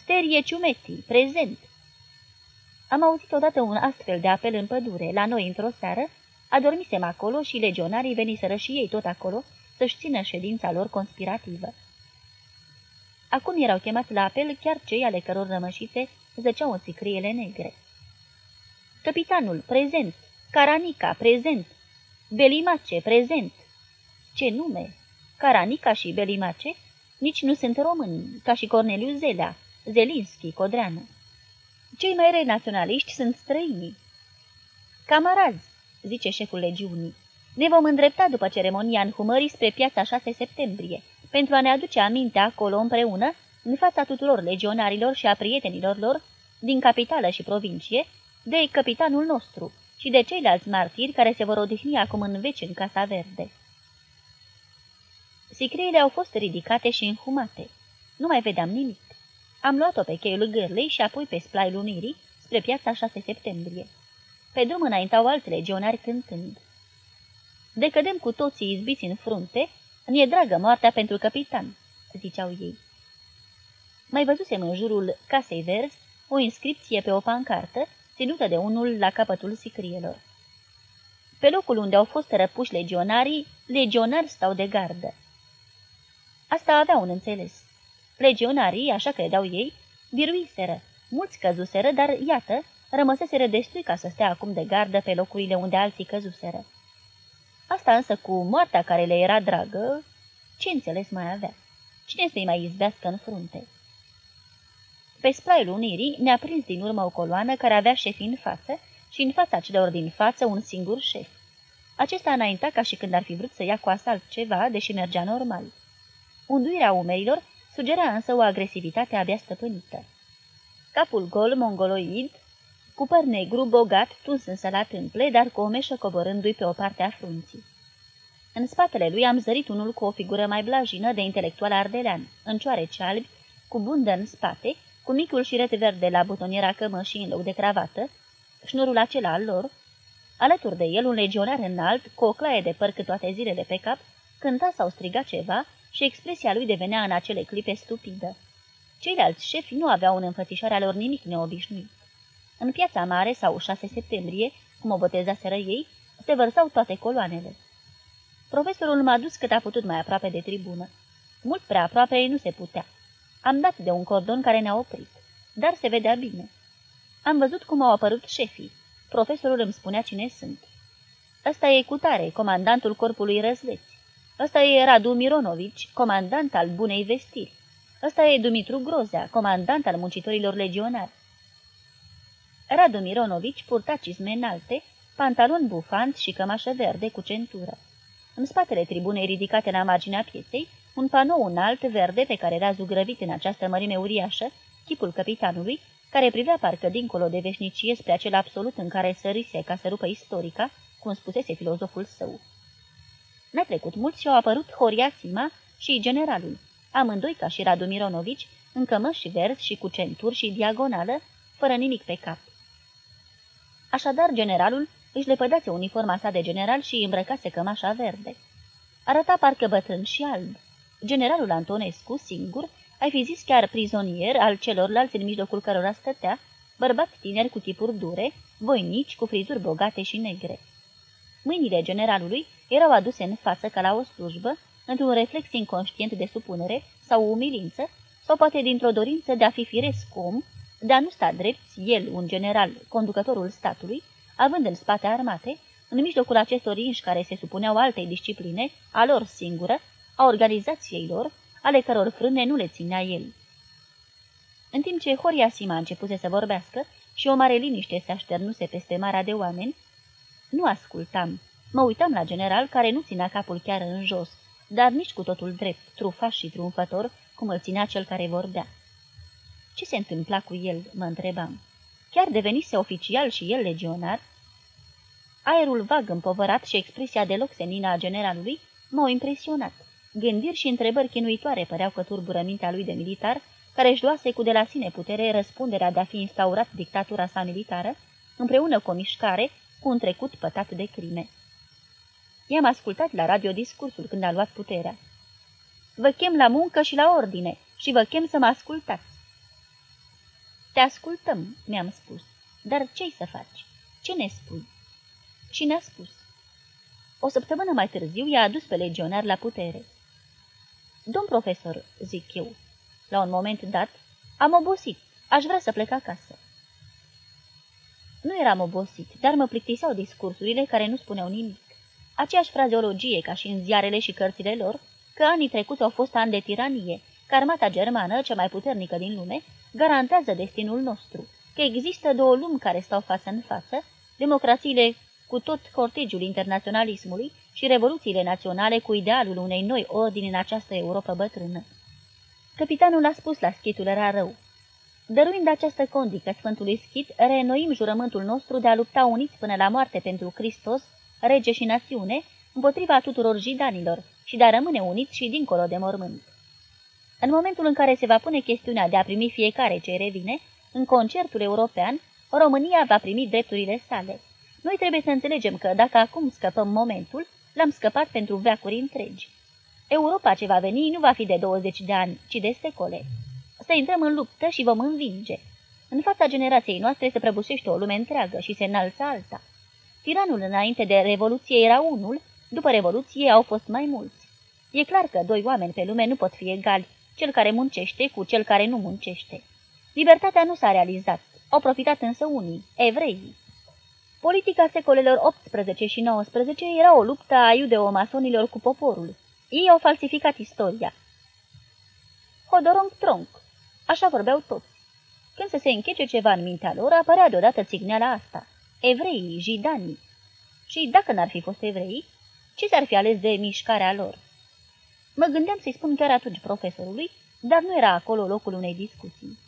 Sterie ciumeti, prezent! Am auzit odată un astfel de apel în pădure, la noi într-o seară, adormisem acolo și legionarii veniseră și ei tot acolo să-și țină ședința lor conspirativă. Acum erau chemați la apel chiar cei ale căror rămășițe zăceau în sicriele negre. Capitanul, prezent! Caranica, prezent! Belimace, prezent! Ce nume! Caranica și Belimace nici nu sunt români, ca și Corneliu Zelea, Zelinski, Codreanu. Cei mai rei naționaliști sunt străini. Camarazi, zice șeful legiunii, ne vom îndrepta după ceremonia în humării spre piața 6 septembrie, pentru a ne aduce aminte acolo împreună, în fața tuturor legionarilor și a prietenilor lor, din capitală și provincie, de capitanul nostru și de ceilalți martiri care se vor odihni acum în veci în Casa Verde. Sicriile au fost ridicate și înhumate. Nu mai vedeam nimic. Am luat-o pe cheiul gârlei și apoi pe splai lumirii spre piața 6 septembrie. Pe drum înaintau alți legionari cântând. Decădem cu toții izbiți în frunte, ne-e dragă moartea pentru capitan, ziceau ei. Mai văzusem în jurul casei verzi o inscripție pe o pancartă, ținută de unul la capătul sicrielor. Pe locul unde au fost răpuși legionarii, legionari stau de gardă. Asta avea un înțeles. Legionarii, așa credeau ei, biruiseră, mulți căzuseră, dar, iată, rămăseseră destui ca să stea acum de gardă pe locurile unde alții căzuseră. Asta însă cu moartea care le era dragă, ce înțeles mai avea? Cine să-i mai izbească în frunte? Pe splaiul unirii ne-a prins din urmă o coloană care avea șef în față și în fața celor din față un singur șef. Acesta înainta ca și când ar fi vrut să ia cu asalt ceva, deși mergea normal. Unduirea umerilor sugera însă o agresivitate abia stăpânită. Capul gol, mongoloid, cu păr negru, bogat, tuns însă la tâmple, dar cu o meșă coborându-i pe o parte a frunții. În spatele lui am zărit unul cu o figură mai blajină de intelectual ardelean, în cioareci albi, cu bundă în spate, cu micul șiret verde la butoniera cămășii în loc de cravată, șnurul acela al lor, alături de el un legionar înalt, cu o claie de păr cât toate zilele pe cap, cânta sau striga ceva și expresia lui devenea în acele clipe stupidă. Ceilalți șefi nu aveau în înfățișarea lor nimic neobișnuit. În piața mare sau 6 septembrie, cum o botezaseră ei, se vărsau toate coloanele. Profesorul m-a dus cât a putut mai aproape de tribună. Mult prea aproape nu se putea. Am dat de un cordon care ne-a oprit, dar se vedea bine. Am văzut cum au apărut șefii. Profesorul îmi spunea cine sunt. Ăsta e Cutare, comandantul corpului răzleți. Ăsta e Radu Mironovici, comandant al bunei vestiri. Ăsta e Dumitru Grozea, comandant al muncitorilor legionari. Radu Mironovici purta cizme înalte, pantalon bufant și cămașă verde cu centură. În spatele tribunei ridicate la marginea pieței, un panou înalt verde pe care era zugrăvit în această mărime uriașă, chipul capitanului, care privea parcă dincolo de veșnicie spre acel absolut în care sărise ca să rupă istorica, cum spusese filozoful său. N-a trecut mult și au apărut Horia Sima și generalul, amândoi ca și Radu Mironovici, în cămăși verzi și cu centuri și diagonală, fără nimic pe cap. Așadar, generalul își lepădase uniforma sa de general și îmbrăcase cămașa verde. Arăta parcă bătrân și alb. Generalul Antonescu, singur, ai fi zis chiar prizonier al celorlalți în mijlocul cărora stătea, bărbați tineri cu chipuri dure, voinici, cu frizuri bogate și negre. Mâinile generalului erau aduse în față ca la o slujbă, într-un reflex inconștient de supunere sau umilință, sau poate dintr-o dorință de a fi firesc om, de a nu sta drept, el, un general, conducătorul statului, având în spate armate, în mijlocul acestor inși care se supuneau altei discipline, a lor singură, a organizației lor, ale căror frâne nu le ținea el. În timp ce Horia Sima începuse să vorbească și o mare liniște se așternuse peste marea de oameni, nu ascultam. Mă uitam la general care nu ținea capul chiar în jos, dar nici cu totul drept, trufaș și triumfător, cum îl ținea cel care vorbea. Ce se întâmpla cu el, mă întrebam. Chiar devenise oficial și el legionar? Aerul vag împovărat și expresia deloc senină a generalului m-au impresionat. Gândiri și întrebări chinuitoare păreau că turbură mintea lui de militar, care își luase cu de la sine putere răspunderea de a fi instaurat dictatura sa militară, împreună cu o mișcare, cu un trecut pătat de crime. I-am ascultat la radio discursul când a luat puterea. Vă chem la muncă și la ordine și vă chem să mă ascultați. Te ascultăm, mi-am spus. Dar ce-i să faci? Ce ne spui? Și ne-a spus. O săptămână mai târziu i-a adus pe legionar la putere. Domn profesor, zic eu, la un moment dat, am obosit, aș vrea să plec acasă. Nu eram obosit, dar mă plictiseau discursurile care nu spuneau nimic. Aceeași frazeologie ca și în ziarele și cărțile lor, că anii trecuți au fost ani de tiranie, că armata germană, cea mai puternică din lume, garantează destinul nostru, că există două lumi care stau față în față, democrațiile cu tot cortegiul internaționalismului și revoluțiile naționale cu idealul unei noi ordini în această Europa bătrână. Capitanul a spus la schitul era rău. Dăruind această condică Sfântului Schit, reînnoim jurământul nostru de a lupta uniți până la moarte pentru Hristos, rege și națiune, împotriva tuturor jidanilor și de a rămâne uniți și dincolo de mormânt. În momentul în care se va pune chestiunea de a primi fiecare ce revine, în concertul european, România va primi drepturile sale. Noi trebuie să înțelegem că, dacă acum scăpăm momentul, l-am scăpat pentru veacuri întregi. Europa ce va veni nu va fi de 20 de ani, ci de secole. Să intrăm în luptă și vom învinge. În fața generației noastre se prăbușește o lume întreagă și se înalță alta. Tiranul înainte de Revoluție era unul, după Revoluție au fost mai mulți. E clar că doi oameni pe lume nu pot fi egali, cel care muncește cu cel care nu muncește. Libertatea nu s-a realizat, au profitat însă unii, evreii. Politica secolelor 18 și 19 era o luptă a iudeo-masonilor cu poporul. Ei au falsificat istoria. Hodorong tronc. Așa vorbeau toți. Când să se închece ceva în mintea lor, apărea deodată țigneala asta. Evreii, jidanii. Și dacă n-ar fi fost evrei, ce s-ar fi ales de mișcarea lor? Mă gândeam să-i spun chiar atunci profesorului, dar nu era acolo locul unei discuții.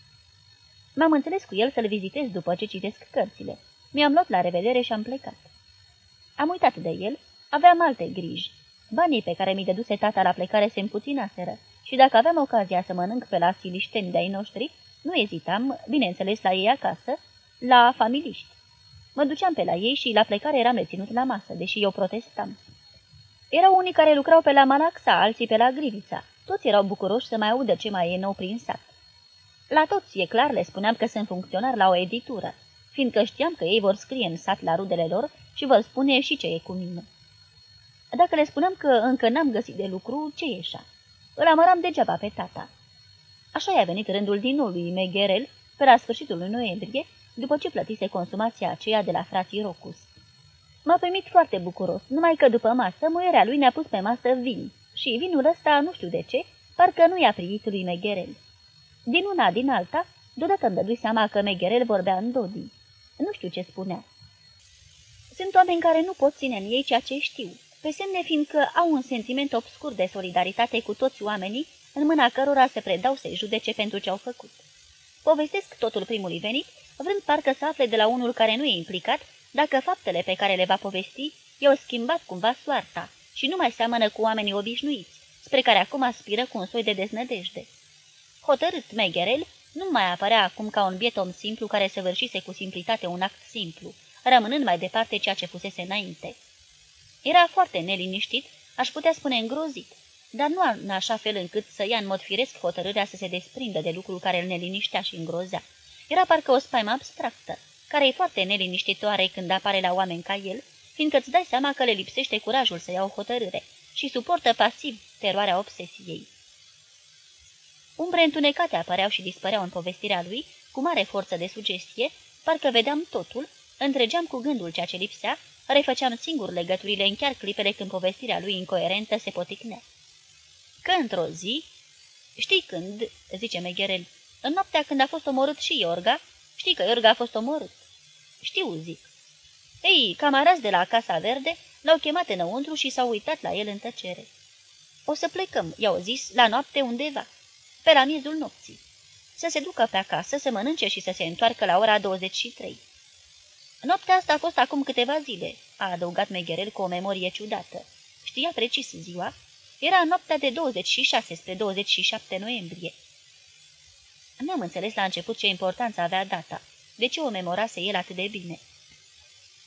M-am înțeles cu el să-l vizitez după ce citesc cărțile. Mi-am luat la revedere și am plecat. Am uitat de el, aveam alte griji. Banii pe care mi dăduse tata la plecare se împuținaseră și dacă aveam ocazia să mănânc pe la silișteni de-ai noștri, nu ezitam, bineînțeles la ei acasă, la familiști. Mă duceam pe la ei și la plecare eram reținut la masă, deși eu protestam. Erau unii care lucrau pe la Malaxa, alții pe la Grivița. Toți erau bucuroși să mai audă ce mai e nou prin sat. La toți, e clar, le spuneam că sunt funcționar la o editură, fiindcă știam că ei vor scrie în sat la rudele lor și vor spune și ce e cu mine. Dacă le spuneam că încă n-am găsit de lucru, ce ieșa? Îl amăram degeaba pe tata. Așa i-a venit rândul din nou lui Megherel, pe la sfârșitul lui noiembrie, după ce plătise consumația aceea de la frații Rocus. M-a primit foarte bucuros, numai că după masă muierea lui ne-a pus pe masă vin și vinul ăsta, nu știu de ce, parcă nu i-a privit lui Megherel. Din una, din alta, deodată îmi dădui seama că Megherel vorbea în Dodi. Nu știu ce spunea. Sunt oameni care nu pot ține în ei ceea ce știu, pe semne fiindcă au un sentiment obscur de solidaritate cu toți oamenii, în mâna cărora se predau să-i judece pentru ce au făcut. Povestesc totul primului venit, vrând parcă să afle de la unul care nu e implicat dacă faptele pe care le va povesti i-au schimbat cumva soarta și nu mai seamănă cu oamenii obișnuiți, spre care acum aspiră cu un soi de deznădejde. Hotărât Megherel nu mai apărea acum ca un biet om simplu care săvârșise cu simplitate un act simplu, rămânând mai departe ceea ce fusese înainte. Era foarte neliniștit, aș putea spune îngrozit, dar nu în așa fel încât să ia în mod firesc hotărârea să se desprindă de lucrul care îl neliniștea și îngrozea. Era parcă o spaimă abstractă, care e foarte neliniștitoare când apare la oameni ca el, fiindcă îți dai seama că le lipsește curajul să ia o hotărâre și suportă pasiv teroarea obsesiei. Umbre întunecate apăreau și dispăreau în povestirea lui, cu mare forță de sugestie, parcă vedeam totul, întregeam cu gândul ceea ce lipsea, refăceam singur legăturile în chiar clipele când povestirea lui incoerentă se poticnea. Că într-o zi, știi când, zice Megherel, în noaptea când a fost omorât și Iorga, știi că Iorga a fost omorât. Știu, zic. Ei, camarazi de la Casa Verde l-au chemat înăuntru și s-au uitat la el în tăcere. O să plecăm, i-au zis, la noapte undeva, pe la miezul nopții. Să se ducă pe acasă, să mănânce și să se întoarcă la ora 23. Noaptea asta a fost acum câteva zile, a adăugat Megherel cu o memorie ciudată. Știa precis ziua. Era noaptea de 26 spre 27 noiembrie. N-am înțeles la început ce importanță avea data. De ce o memorase el atât de bine?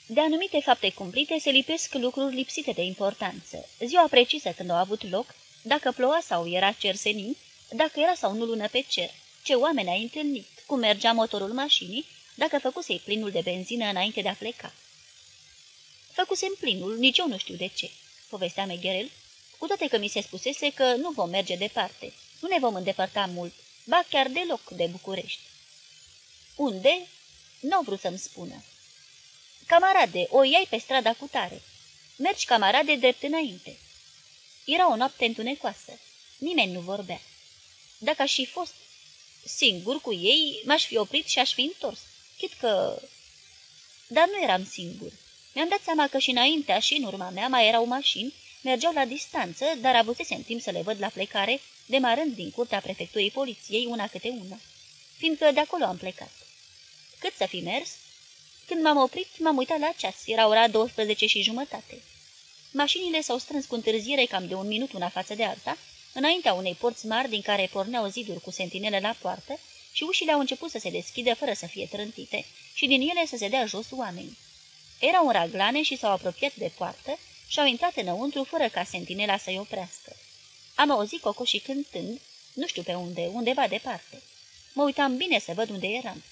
De anumite fapte cumplite se lipesc lucruri lipsite de importanță. Ziua precisă când au avut loc, dacă ploua sau era cer senin, dacă era sau nu lună pe cer, ce oameni ai întâlnit. cum mergea motorul mașinii, dacă făcuse plinul de benzină înainte de a pleca. Făcusem plinul, nici eu nu știu de ce, povestea Megherel, cu toate că mi se spusese că nu vom merge departe, nu ne vom îndepărta mult, ba chiar deloc de București. Unde? Nu vrut să-mi spună. Camarade, o iai pe strada cu tare. Mergi, camarade, drept înainte. Era o noapte întunecoasă. Nimeni nu vorbea. Dacă aș fi fost singur cu ei, m-aș fi oprit și aș fi întors. Chit că... Dar nu eram singur. Mi-am dat seama că și înaintea și în urma mea mai erau mașini, mergeau la distanță, dar avusesem timp să le văd la plecare, demarând din curtea prefecturii poliției una câte una, fiindcă de acolo am plecat. Cât să fi mers? Când m-am oprit, m-am uitat la ceas. Era ora 12 și jumătate. Mașinile s-au strâns cu întârziere cam de un minut una față de alta, înaintea unei porți mari din care porneau ziduri cu sentinele la poartă și ușile au început să se deschidă fără să fie trântite și din ele să se dea jos oameni. Erau în raglane și s-au apropiat de poartă și au intrat înăuntru fără ca sentinela să-i oprească. Am auzit cocoșii cântând, nu știu pe unde, undeva departe. Mă uitam bine să văd unde eram.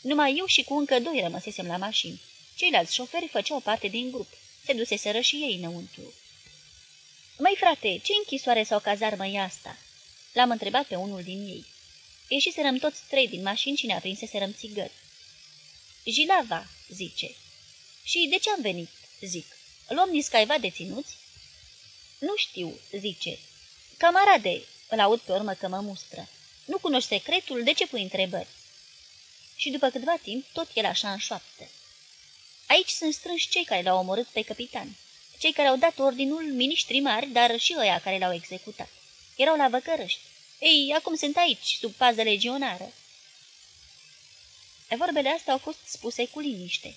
Numai eu și cu încă doi rămăsesem la mașini. Ceilalți șoferi făceau parte din grup. Se duseseră și ei înăuntru. Măi, frate, ce închisoare sau cazarmă e asta?" L-am întrebat pe unul din ei. Ieșiserăm toți trei din mașini și ne aprinseserăm țigări. Jilava, zice. Și de ce am venit? Zic. Luăm niscaiva deținuți? Nu știu, zice. Camarade, îl aud pe urmă că mă mustră. Nu cunoști secretul, de ce pui întrebări? Și după câtva timp, tot el așa în șoaptă. Aici sunt strânși cei care l-au omorât pe capitan. Cei care au dat ordinul, miniștri mari, dar și ăia care l-au executat. Erau la văcărăști. Ei, acum sunt aici, sub pază legionară. Vorbele astea au fost spuse cu liniște.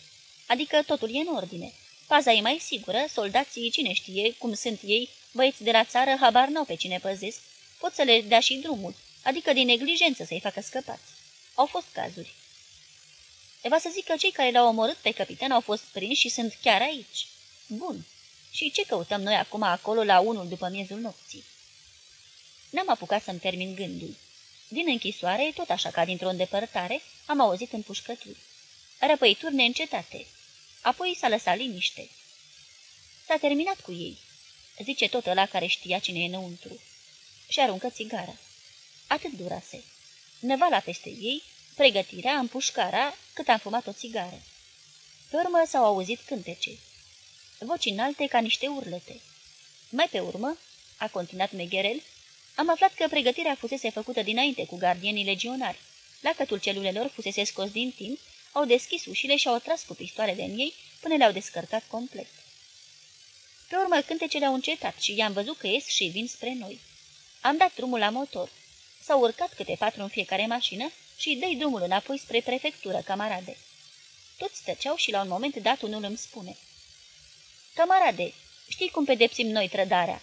Adică totul e în ordine. Paza e mai sigură, soldații, cine știe, cum sunt ei, băieți de la țară, habar n-au pe cine păzesc, pot să le dea și drumul, adică din neglijență să-i facă scăpați. Au fost cazuri. Va să zic că cei care l-au omorât pe capitan au fost prinși și sunt chiar aici. Bun. Și ce căutăm noi acum acolo la unul după miezul nopții? N-am apucat să-mi termin gândul. Din închisoare, tot așa ca dintr-o îndepărtare, am auzit împușcături. Răpăituri neîncetate. Apoi s-a lăsat liniște. S-a terminat cu ei, zice tot ăla care știa cine e înăuntru. Și aruncă țigara. Atât durase. Năvala peste ei, pregătirea, împușcarea, cât am fumat o țigară. Pe urmă s-au auzit cântece. Voci înalte ca niște urlete. Mai pe urmă, a continuat Megherel, am aflat că pregătirea fusese făcută dinainte cu gardienii legionari. Lacătul celulelor fusese scos din timp, au deschis ușile și au tras cu pistoare de ei până le-au descărcat complet. Pe urmă cântecele au încetat și i-am văzut că ies și vin spre noi. Am dat drumul la motor. S-au urcat câte patru în fiecare mașină și dă drumul înapoi spre prefectură, camarade. Toți tăceau și la un moment dat unul îmi spune. Camarade, știi cum pedepsim noi trădarea?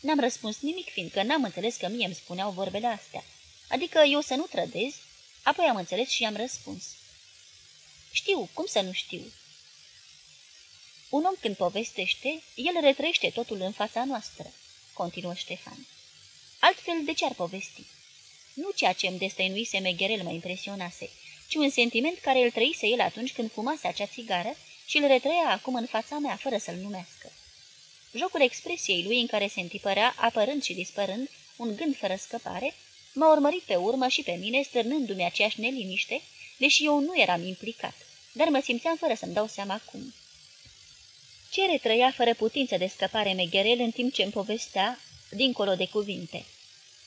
N-am răspuns nimic, fiindcă n-am înțeles că mie îmi spuneau vorbele astea. Adică eu să nu trădez, apoi am înțeles și i-am răspuns. Știu, cum să nu știu? Un om când povestește, el retrăiește totul în fața noastră, continuă Ștefan. Altfel, de ce ar povesti? Nu ceea ce îmi destăinuise Megherel mă impresionase, ci un sentiment care îl trăise el atunci când fumase acea țigară și îl retrăia acum în fața mea, fără să-l numească. Jocul expresiei lui în care se întipărea, apărând și dispărând, un gând fără scăpare, m-a urmărit pe urmă și pe mine, stârnându-mi aceeași neliniște, deși eu nu eram implicat, dar mă simțeam fără să-mi dau seama cum. Ce retrăia fără putință de scăpare Megherel în timp ce îmi povestea, dincolo de cuvinte.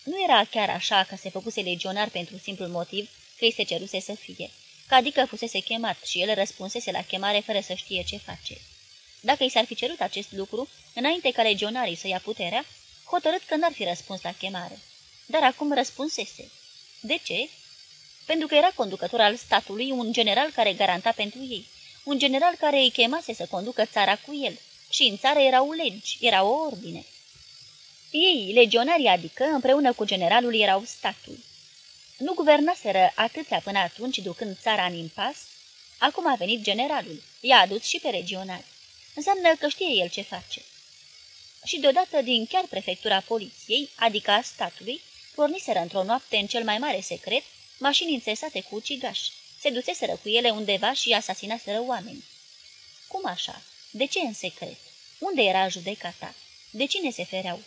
Nu era chiar așa că se făcuse legionar pentru simplul motiv că îi se ceruse să fie, că adică fusese chemat și el răspunsese la chemare fără să știe ce face. Dacă i s-ar fi cerut acest lucru, înainte ca legionarii să ia puterea, hotărât că n-ar fi răspuns la chemare. Dar acum răspunsese. De ce? Pentru că era conducător al statului, un general care garanta pentru ei, un general care îi chemase să conducă țara cu el. Și în țară erau legi, era o ordine. Ei, legionarii adică, împreună cu generalul, erau statul. Nu guvernaseră atâția până atunci, ducând țara în impas, acum a venit generalul, i-a adus și pe regionali. Înseamnă că știe el ce face. Și deodată din chiar prefectura poliției, adică a statului, porniseră într-o noapte în cel mai mare secret mașini înțesate cu ucigaș. Se duceseră cu ele undeva și asasinaseră oameni. Cum așa? De ce în secret? Unde era judecata? De cine se fereau?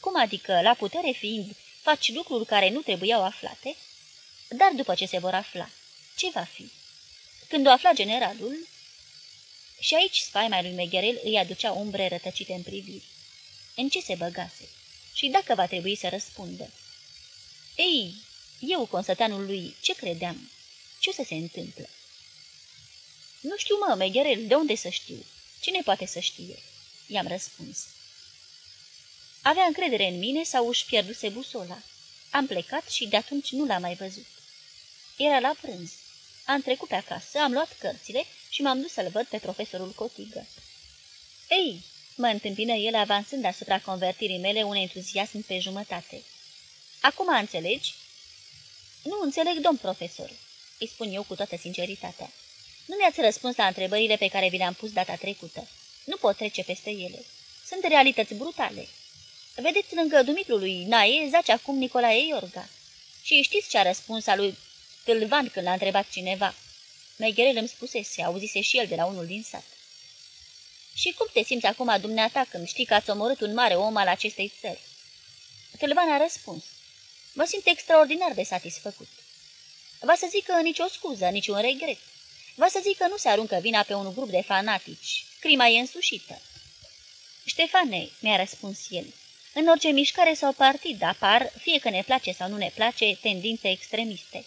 Cum adică, la putere fiind, faci lucruri care nu trebuiau aflate? Dar după ce se vor afla, ce va fi? Când o afla generalul... Și aici spaima lui Megherel îi aducea umbre rătăcite în priviri. În ce se băgase? Și dacă va trebui să răspundă? Ei, eu, consăteanul lui, ce credeam? Ce o să se întâmplă? Nu știu, mă, Megherel, de unde să știu? Cine poate să știe? I-am răspuns. Avea încredere în mine sau își pierduse busola. Am plecat și de atunci nu l-am mai văzut. Era la prânz. Am trecut pe acasă, am luat cărțile și m-am dus să-l văd pe profesorul Cotigă. Ei, mă întâmpină el avansând asupra convertirii mele un entuziasm pe jumătate. Acum înțelegi? Nu înțeleg, domn profesor, îi spun eu cu toată sinceritatea. Nu mi-ați răspuns la întrebările pe care vi le-am pus data trecută. Nu pot trece peste ele. Sunt realități brutale. Vedeți, lângă Dumitru lui Nae zace acum Nicolae Iorga. Și știți ce a răspuns a lui Tâlvan când l-a întrebat cineva? Megherel îmi spusese, auzise și el de la unul din sat. Și cum te simți acum, dumneata, când știi că ați omorât un mare om al acestei țări? Tâlvan a răspuns. Mă simt extraordinar de satisfăcut. Va să zic că nicio scuză, niciun regret. Va să zic că nu se aruncă vina pe un grup de fanatici. Crima e însușită. Ștefane, mi-a răspuns el, în orice mișcare sau partid apar, fie că ne place sau nu ne place, tendințe extremiste.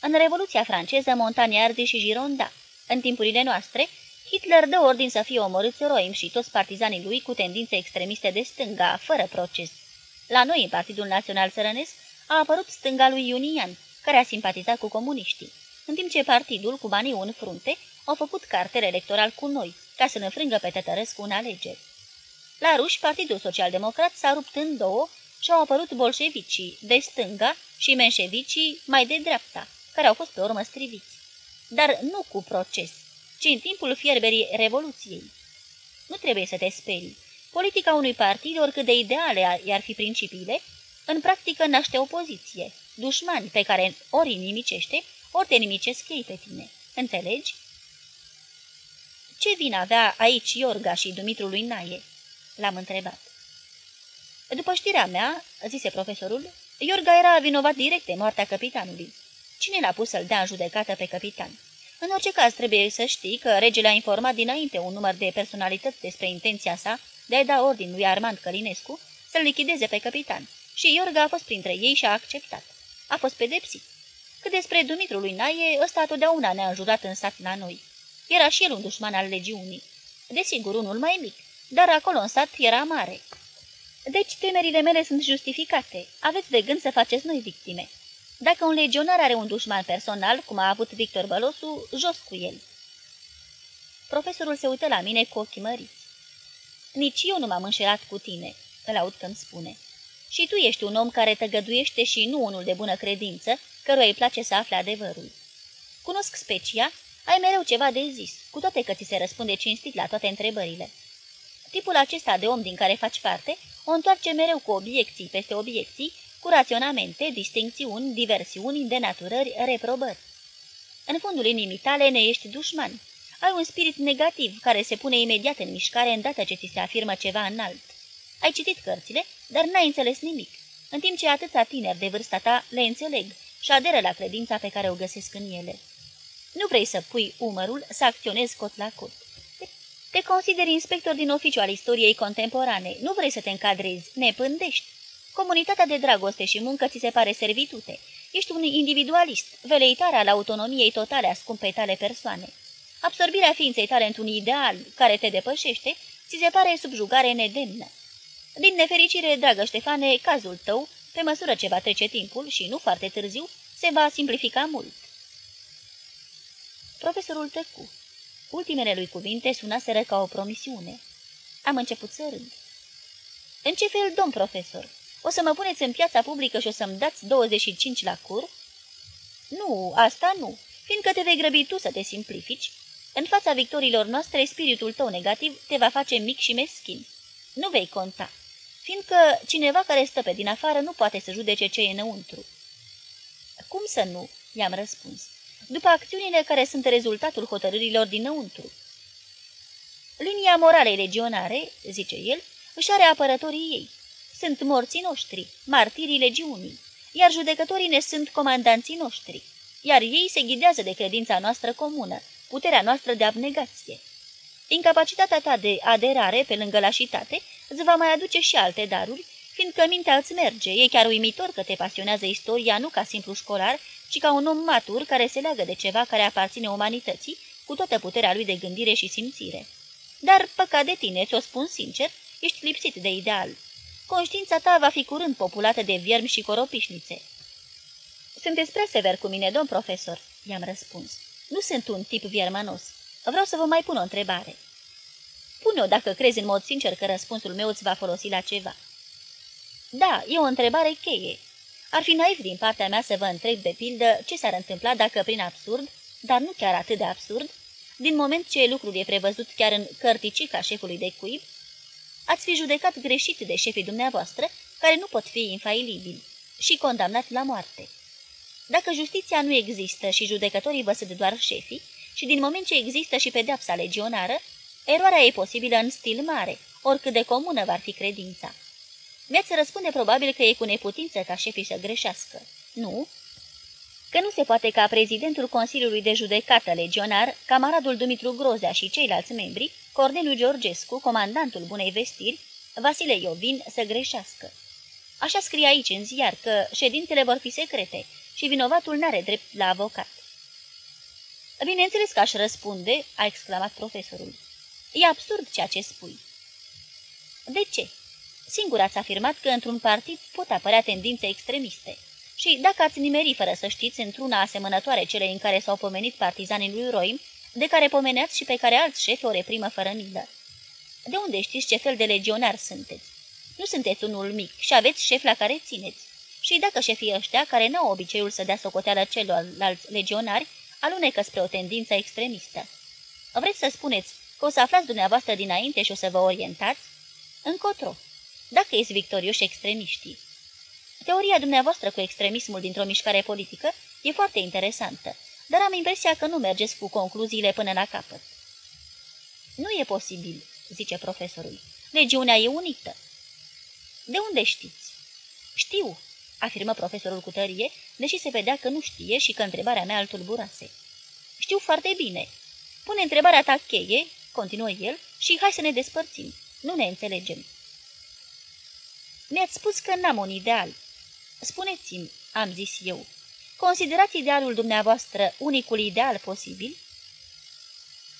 În Revoluția franceză, Montagnardi și Gironda. În timpurile noastre, Hitler dă ordin să fie omorâți Roim și toți partizanii lui cu tendințe extremiste de stânga, fără proces. La noi, în Partidul Național Țărănesc, a apărut stânga lui Iunian, care a simpatizat cu comuniștii, în timp ce partidul, cu banii în frunte, au făcut cartel electoral cu noi, ca să ne frângă pe Tătărescu în alegeri. La ruși, Partidul Social-Democrat s-a rupt în două și au apărut bolșevicii de stânga și menșevicii mai de dreapta, care au fost pe urmă striviți. Dar nu cu proces, ci în timpul fierberii Revoluției. Nu trebuie să te sperii. Politica unui partid, oricât de ideale i-ar fi principiile, în practică naște opoziție, dușmani pe care ori nimicește, ori te nimicesc ei pe tine. Înțelegi? Ce vin avea aici Iorga și Dumitru lui Naie? L-am întrebat. După știrea mea, zise profesorul, Iorga era vinovat direct de moartea capitanului. Cine l-a pus să-l dea în judecată pe capitan? În orice caz, trebuie să știi că regele a informat dinainte un număr de personalități despre intenția sa de a da ordin lui Armand Călinescu să-l lichideze pe capitan și Iorga a fost printre ei și a acceptat. A fost pedepsit. Cât despre Dumitru lui Naie, ăsta totdeauna ne-a înjurat în sat la noi. Era și el un dușman al legiunii. Desigur, unul mai mic, dar acolo în sat era mare. Deci temerile mele sunt justificate. Aveți de gând să faceți noi victime. Dacă un legionar are un dușman personal, cum a avut Victor Bălosu, jos cu el. Profesorul se uită la mine cu ochii măriți. Nici eu nu m-am înșelat cu tine, îl aud când spune. Și tu ești un om care tăgăduiește și nu unul de bună credință, căruia îi place să afle adevărul. Cunosc specia, ai mereu ceva de zis, cu toate că ți se răspunde cinstit la toate întrebările. Tipul acesta de om din care faci parte o întoarce mereu cu obiecții peste obiecții, cu raționamente, distincțiuni, diversiuni, denaturări, reprobări. În fundul inimii tale ne ești dușman. Ai un spirit negativ care se pune imediat în mișcare îndată ce ți se afirmă ceva înalt. Ai citit cărțile, dar n-ai înțeles nimic, în timp ce atâția tineri de vârsta ta le înțeleg și aderă la credința pe care o găsesc în ele. Nu vrei să pui umărul, să acționezi cot la cot. Te consideri inspector din oficiu al istoriei contemporane, nu vrei să te încadrezi, ne pândești. Comunitatea de dragoste și muncă ți se pare servitute. Ești un individualist, veleitar al autonomiei totale a scumpei tale persoane. Absorbirea ființei tale într-un ideal care te depășește, ți se pare subjugare nedemnă. Din nefericire, dragă Ștefane, cazul tău, pe măsură ce va trece timpul și nu foarte târziu, se va simplifica mult. Profesorul tăcu. Ultimele lui cuvinte sunaseră ca o promisiune. Am început să râd. În ce fel, domn profesor? O să mă puneți în piața publică și o să-mi dați 25 la cur? Nu, asta nu, fiindcă te vei grăbi tu să te simplifici. În fața victorilor noastre, spiritul tău negativ te va face mic și meschin. Nu vei conta fiindcă cineva care stă pe din afară nu poate să judece ce e înăuntru. cum să nu?" i-am răspuns. După acțiunile care sunt rezultatul hotărârilor dinăuntru. Linia moralei legionare, zice el, își are apărătorii ei. Sunt morții noștri, martirii legiunii, iar judecătorii ne sunt comandanții noștri, iar ei se ghidează de credința noastră comună, puterea noastră de abnegație. Incapacitatea ta de aderare pe lângă lașitate îți va mai aduce și alte daruri, fiindcă mintea îți merge, e chiar uimitor că te pasionează istoria nu ca simplu școlar, ci ca un om matur care se leagă de ceva care aparține umanității, cu toată puterea lui de gândire și simțire. Dar, păcat de tine, ți-o spun sincer, ești lipsit de ideal. Conștiința ta va fi curând populată de viermi și coropișnițe. Sunteți prea sever cu mine, domn profesor, i-am răspuns. Nu sunt un tip viermănos. Vreau să vă mai pun o întrebare. Pune-o dacă crezi în mod sincer că răspunsul meu îți va folosi la ceva. Da, e o întrebare cheie. Ar fi naiv din partea mea să vă întreb de pildă ce s-ar întâmpla dacă prin absurd, dar nu chiar atât de absurd, din moment ce lucrul e prevăzut chiar în cărticica șefului de cuib, ați fi judecat greșit de șefii dumneavoastră, care nu pot fi infailibili, și condamnat la moarte. Dacă justiția nu există și judecătorii vă sunt doar șefii, și din moment ce există și pedeapsa legionară, eroarea e posibilă în stil mare, oricât de comună va fi credința. Mi-ați răspunde probabil că e cu neputință ca șefii să greșească. Nu? Că nu se poate ca prezidentul Consiliului de Judecată Legionar, camaradul Dumitru Grozea și ceilalți membri, Corneliu Georgescu, comandantul Bunei Vestiri, Vasile Iovin, să greșească. Așa scrie aici în ziar că ședințele vor fi secrete și vinovatul n-are drept la avocat. Bineînțeles că aș răspunde, a exclamat profesorul. E absurd ceea ce spui. De ce? Singur ați afirmat că într-un partid pot apărea tendințe extremiste. Și dacă ați nimeri fără să știți într-una asemănătoare cele în care s-au pomenit partizanii lui Roim, de care pomeneați și pe care alți șefi o reprimă fără milă. De unde știți ce fel de legionar sunteți? Nu sunteți unul mic și aveți șef la care țineți. Și dacă șefii ăștia, care n-au obiceiul să dea socoteală celorlalți legionari, alunecă spre o tendință extremistă. Vreți să spuneți că o să aflați dumneavoastră dinainte și o să vă orientați? Încotro. Dacă ești victorioși extremiștii. Teoria dumneavoastră cu extremismul dintr-o mișcare politică e foarte interesantă, dar am impresia că nu mergeți cu concluziile până la capăt. Nu e posibil, zice profesorul. Legiunea e unită. De unde știți? Știu, afirmă profesorul cu tărie, deși se vedea că nu știe și că întrebarea mea îl tulburase. Știu foarte bine. Pune întrebarea ta cheie, continuă el, și hai să ne despărțim. Nu ne înțelegem. Mi-ați spus că n-am un ideal. Spuneți-mi, am zis eu, considerați idealul dumneavoastră unicul ideal posibil?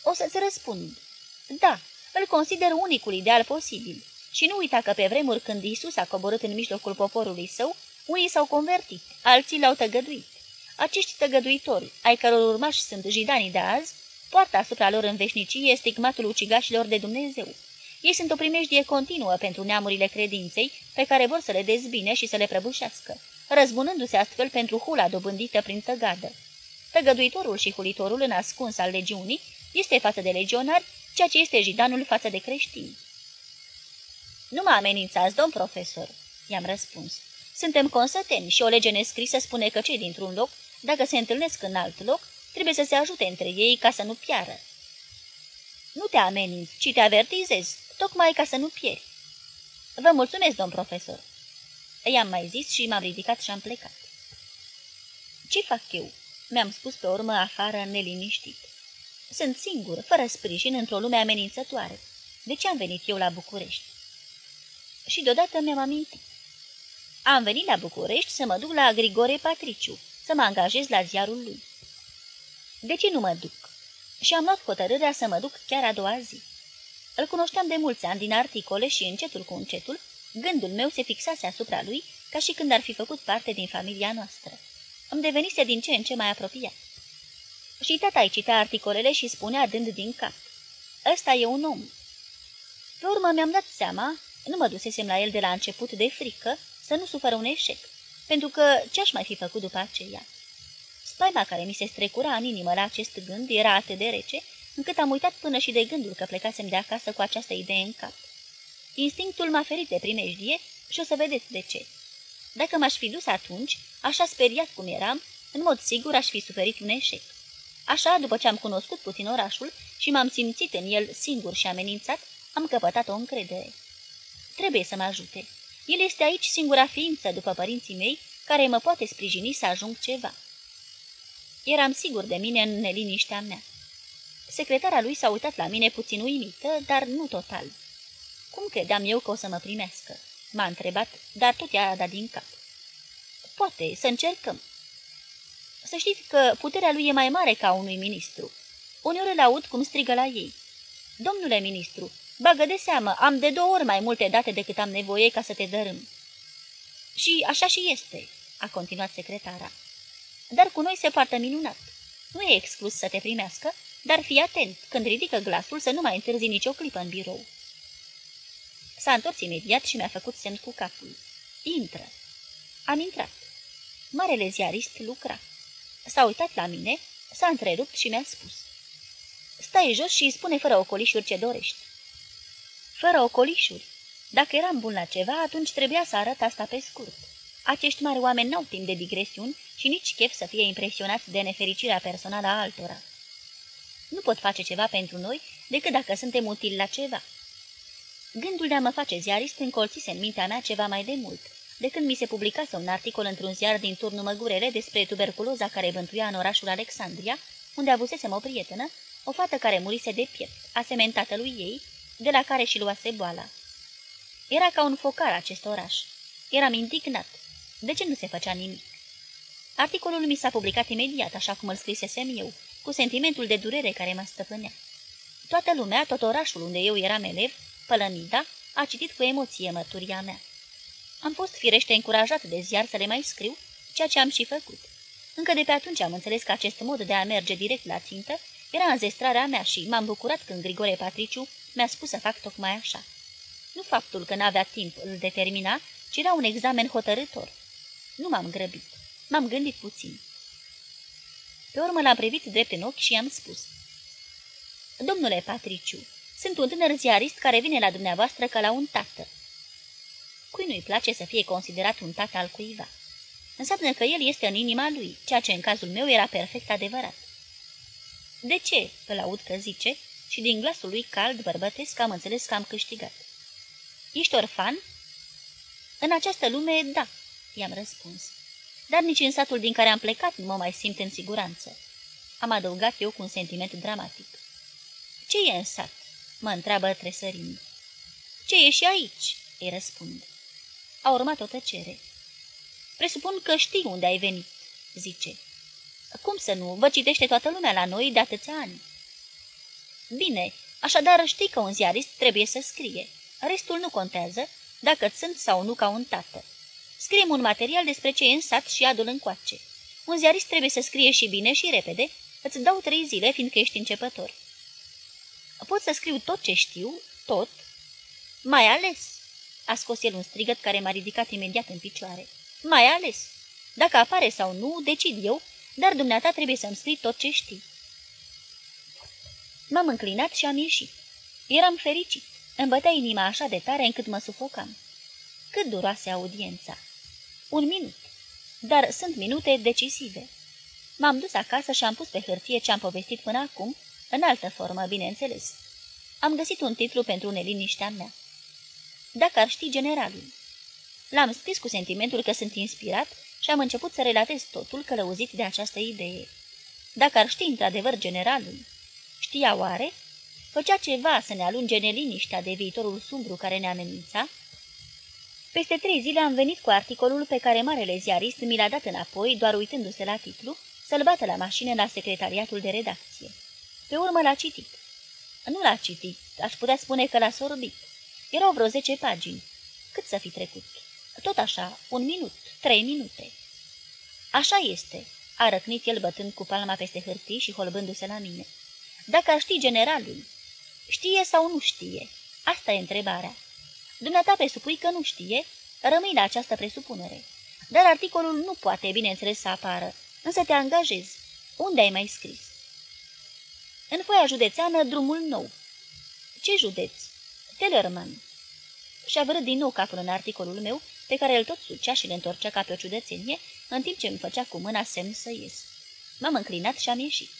O să-ți răspund. Da, îl consider unicul ideal posibil. Și nu uita că pe vremuri când Isus a coborât în mijlocul poporului său, unii s-au convertit, alții l-au tăgăduit. Acești tăgăduitori, ai căror urmași sunt jidanii de azi, poartă asupra lor în veșnicie stigmatul ucigașilor de Dumnezeu. Ei sunt o primejdie continuă pentru neamurile credinței, pe care vor să le dezbine și să le prăbușească, răzbunându-se astfel pentru hula dobândită prin tăgadă. Tăgăduitorul și hulitorul în ascuns al legiunii este față de legionari ceea ce este jidanul față de creștini. Nu mă amenințați, domn profesor," i-am răspuns. Suntem consăteni și o lege nescrisă spune că cei dintr-un loc, dacă se întâlnesc în alt loc, trebuie să se ajute între ei ca să nu piară. Nu te ameninți, ci te avertizez, tocmai ca să nu pieri. Vă mulțumesc, domn profesor. I-am mai zis și m-am ridicat și am plecat. Ce fac eu? Mi-am spus pe urmă afară neliniștit. Sunt singur, fără sprijin, într-o lume amenințătoare. De ce am venit eu la București? Și deodată mi-am amintit. Am venit la București să mă duc la Grigore Patriciu, să mă angajez la ziarul lui. De ce nu mă duc? Și am luat hotărârea să mă duc chiar a doua zi. Îl cunoșteam de mulți ani din articole și încetul cu încetul, gândul meu se fixase asupra lui ca și când ar fi făcut parte din familia noastră. Îmi devenise din ce în ce mai apropiat. Și tata îi citea articolele și spunea dând din cap. Ăsta e un om. Pe urmă mi-am dat seama, nu mă dusesem la el de la început de frică, să nu suferă un eșec, pentru că ce-aș mai fi făcut după aceea? Spaima care mi se strecura în inimă la acest gând era atât de rece, încât am uitat până și de gândul că plecasem de acasă cu această idee în cap. Instinctul m-a ferit de primejdie și o să vedeți de ce. Dacă m-aș fi dus atunci, așa speriat cum eram, în mod sigur aș fi suferit un eșec. Așa, după ce am cunoscut puțin orașul și m-am simțit în el singur și amenințat, am căpătat o încredere. Trebuie să mă ajute. El este aici singura ființă, după părinții mei, care mă poate sprijini să ajung ceva. Eram sigur de mine în neliniștea mea. Secretara lui s-a uitat la mine puțin uimită, dar nu total. Cum credeam eu că o să mă primească? M-a întrebat, dar tot i-a dat din cap. Poate, să încercăm. Să știți că puterea lui e mai mare ca unui ministru. Uneori îl aud cum strigă la ei. Domnule ministru, bagă de seamă, am de două ori mai multe date decât am nevoie ca să te dărâm. Și așa și este, a continuat secretara. Dar cu noi se poartă minunat. Nu e exclus să te primească, dar fii atent, când ridică glasul să nu mai întârzi nicio clipă în birou. S-a întors imediat și mi-a făcut semn cu capul. Intră. Am intrat. Marele ziarist lucra. S-a uitat la mine, s-a întrerupt și mi-a spus. Stai jos și îi spune fără ocolișuri ce dorești. Fără ocolișuri. Dacă eram bun la ceva, atunci trebuia să arăt asta pe scurt. Acești mari oameni n-au timp de digresiuni și nici chef să fie impresionați de nefericirea personală a altora. Nu pot face ceva pentru noi decât dacă suntem utili la ceva. Gândul de a mă face ziarist încolțise în mintea mea ceva mai de mult, de când mi se publicase un articol într-un ziar din turnul Măgurele despre tuberculoza care bântuia în orașul Alexandria, unde avusesem o prietenă, o fată care murise de piept, asemeni tatălui ei, de la care și luase boala. Era ca un focar acest oraș. Eram indignat. De ce nu se făcea nimic? Articolul mi s-a publicat imediat, așa cum îl scrisesem eu, cu sentimentul de durere care mă stăpânea. Toată lumea, tot orașul unde eu eram elev, Pălămida, a citit cu emoție mărturia mea. Am fost firește încurajat de ziar să le mai scriu, ceea ce am și făcut. Încă de pe atunci am înțeles că acest mod de a merge direct la țintă era înzestrarea mea și m-am bucurat când Grigore Patriciu mi-a spus să fac tocmai așa. Nu faptul că n-avea timp îl determina, ci era un examen hotărător. Nu m-am grăbit. M-am gândit puțin. Pe urmă l-am privit drept în ochi și i-am spus. Domnule Patriciu, sunt un tânăr ziarist care vine la dumneavoastră ca la un tată. Cui nu-i place să fie considerat un tată al cuiva? Înseamnă că el este în inima lui, ceea ce în cazul meu era perfect adevărat. De ce?" îl aud că zice, și din glasul lui cald bărbătesc am înțeles că am câștigat. Ești orfan?" În această lume, da," i-am răspuns. Dar nici în satul din care am plecat nu mă mai simt în siguranță." Am adăugat eu cu un sentiment dramatic. Ce e în sat?" Mă întreabă tresărind. Ce e și aici?" îi răspund. A urmat o tăcere. Presupun că știi unde ai venit," zice. Cum să nu? Vă citește toată lumea la noi de atâția ani." Bine, așadar știi că un ziarist trebuie să scrie. Restul nu contează, dacă sunt sau nu ca un tată. Scriem un material despre ce e în sat și adul încoace. Un ziarist trebuie să scrie și bine și repede. Îți dau trei zile, fiindcă ești începător. Pot să scriu tot ce știu, tot, mai ales, a scos el un strigăt care m-a ridicat imediat în picioare, mai ales, dacă apare sau nu, decid eu, dar dumneata trebuie să-mi scrii tot ce știi. M-am înclinat și am ieșit. Eram fericit. Îmi bătea inima așa de tare încât mă sufocam. Cât duroase audiența? Un minut. Dar sunt minute decisive. M-am dus acasă și am pus pe hârtie ce am povestit până acum, în altă formă, bineînțeles. Am găsit un titlu pentru neliniștea mea. Dacă ar ști generalul. L-am scris cu sentimentul că sunt inspirat și am început să relatez totul călăuzit de această idee. Dacă ar ști într-adevăr generalul, știa oare? Făcea ceva să ne alunge neliniștea de viitorul sumbru care ne amenința? Peste trei zile am venit cu articolul pe care marele ziarist mi l-a dat înapoi, doar uitându-se la titlu, să-l bată la mașină la secretariatul de redacție. Pe urmă l-a citit. Nu l-a citit, aș putea spune că l-a sorbit. Erau vreo zece pagini. Cât să fi trecut? Tot așa, un minut, trei minute. Așa este, a răcnit el bătând cu palma peste hârtii și holbându-se la mine. Dacă ar ști generalul, știe sau nu știe? Asta e întrebarea. Dumneata presupui că nu știe, rămâi la această presupunere. Dar articolul nu poate, bineînțeles, să apară, însă te angajezi. Unde ai mai scris? În foaia județeană, drumul nou. Ce județ? Tellerman. Și-a vărât din nou capul în articolul meu, pe care îl tot sucea și îl întorcea ca pe o ciudățenie, în timp ce îmi făcea cu mâna semn să ies. M-am înclinat și am ieșit.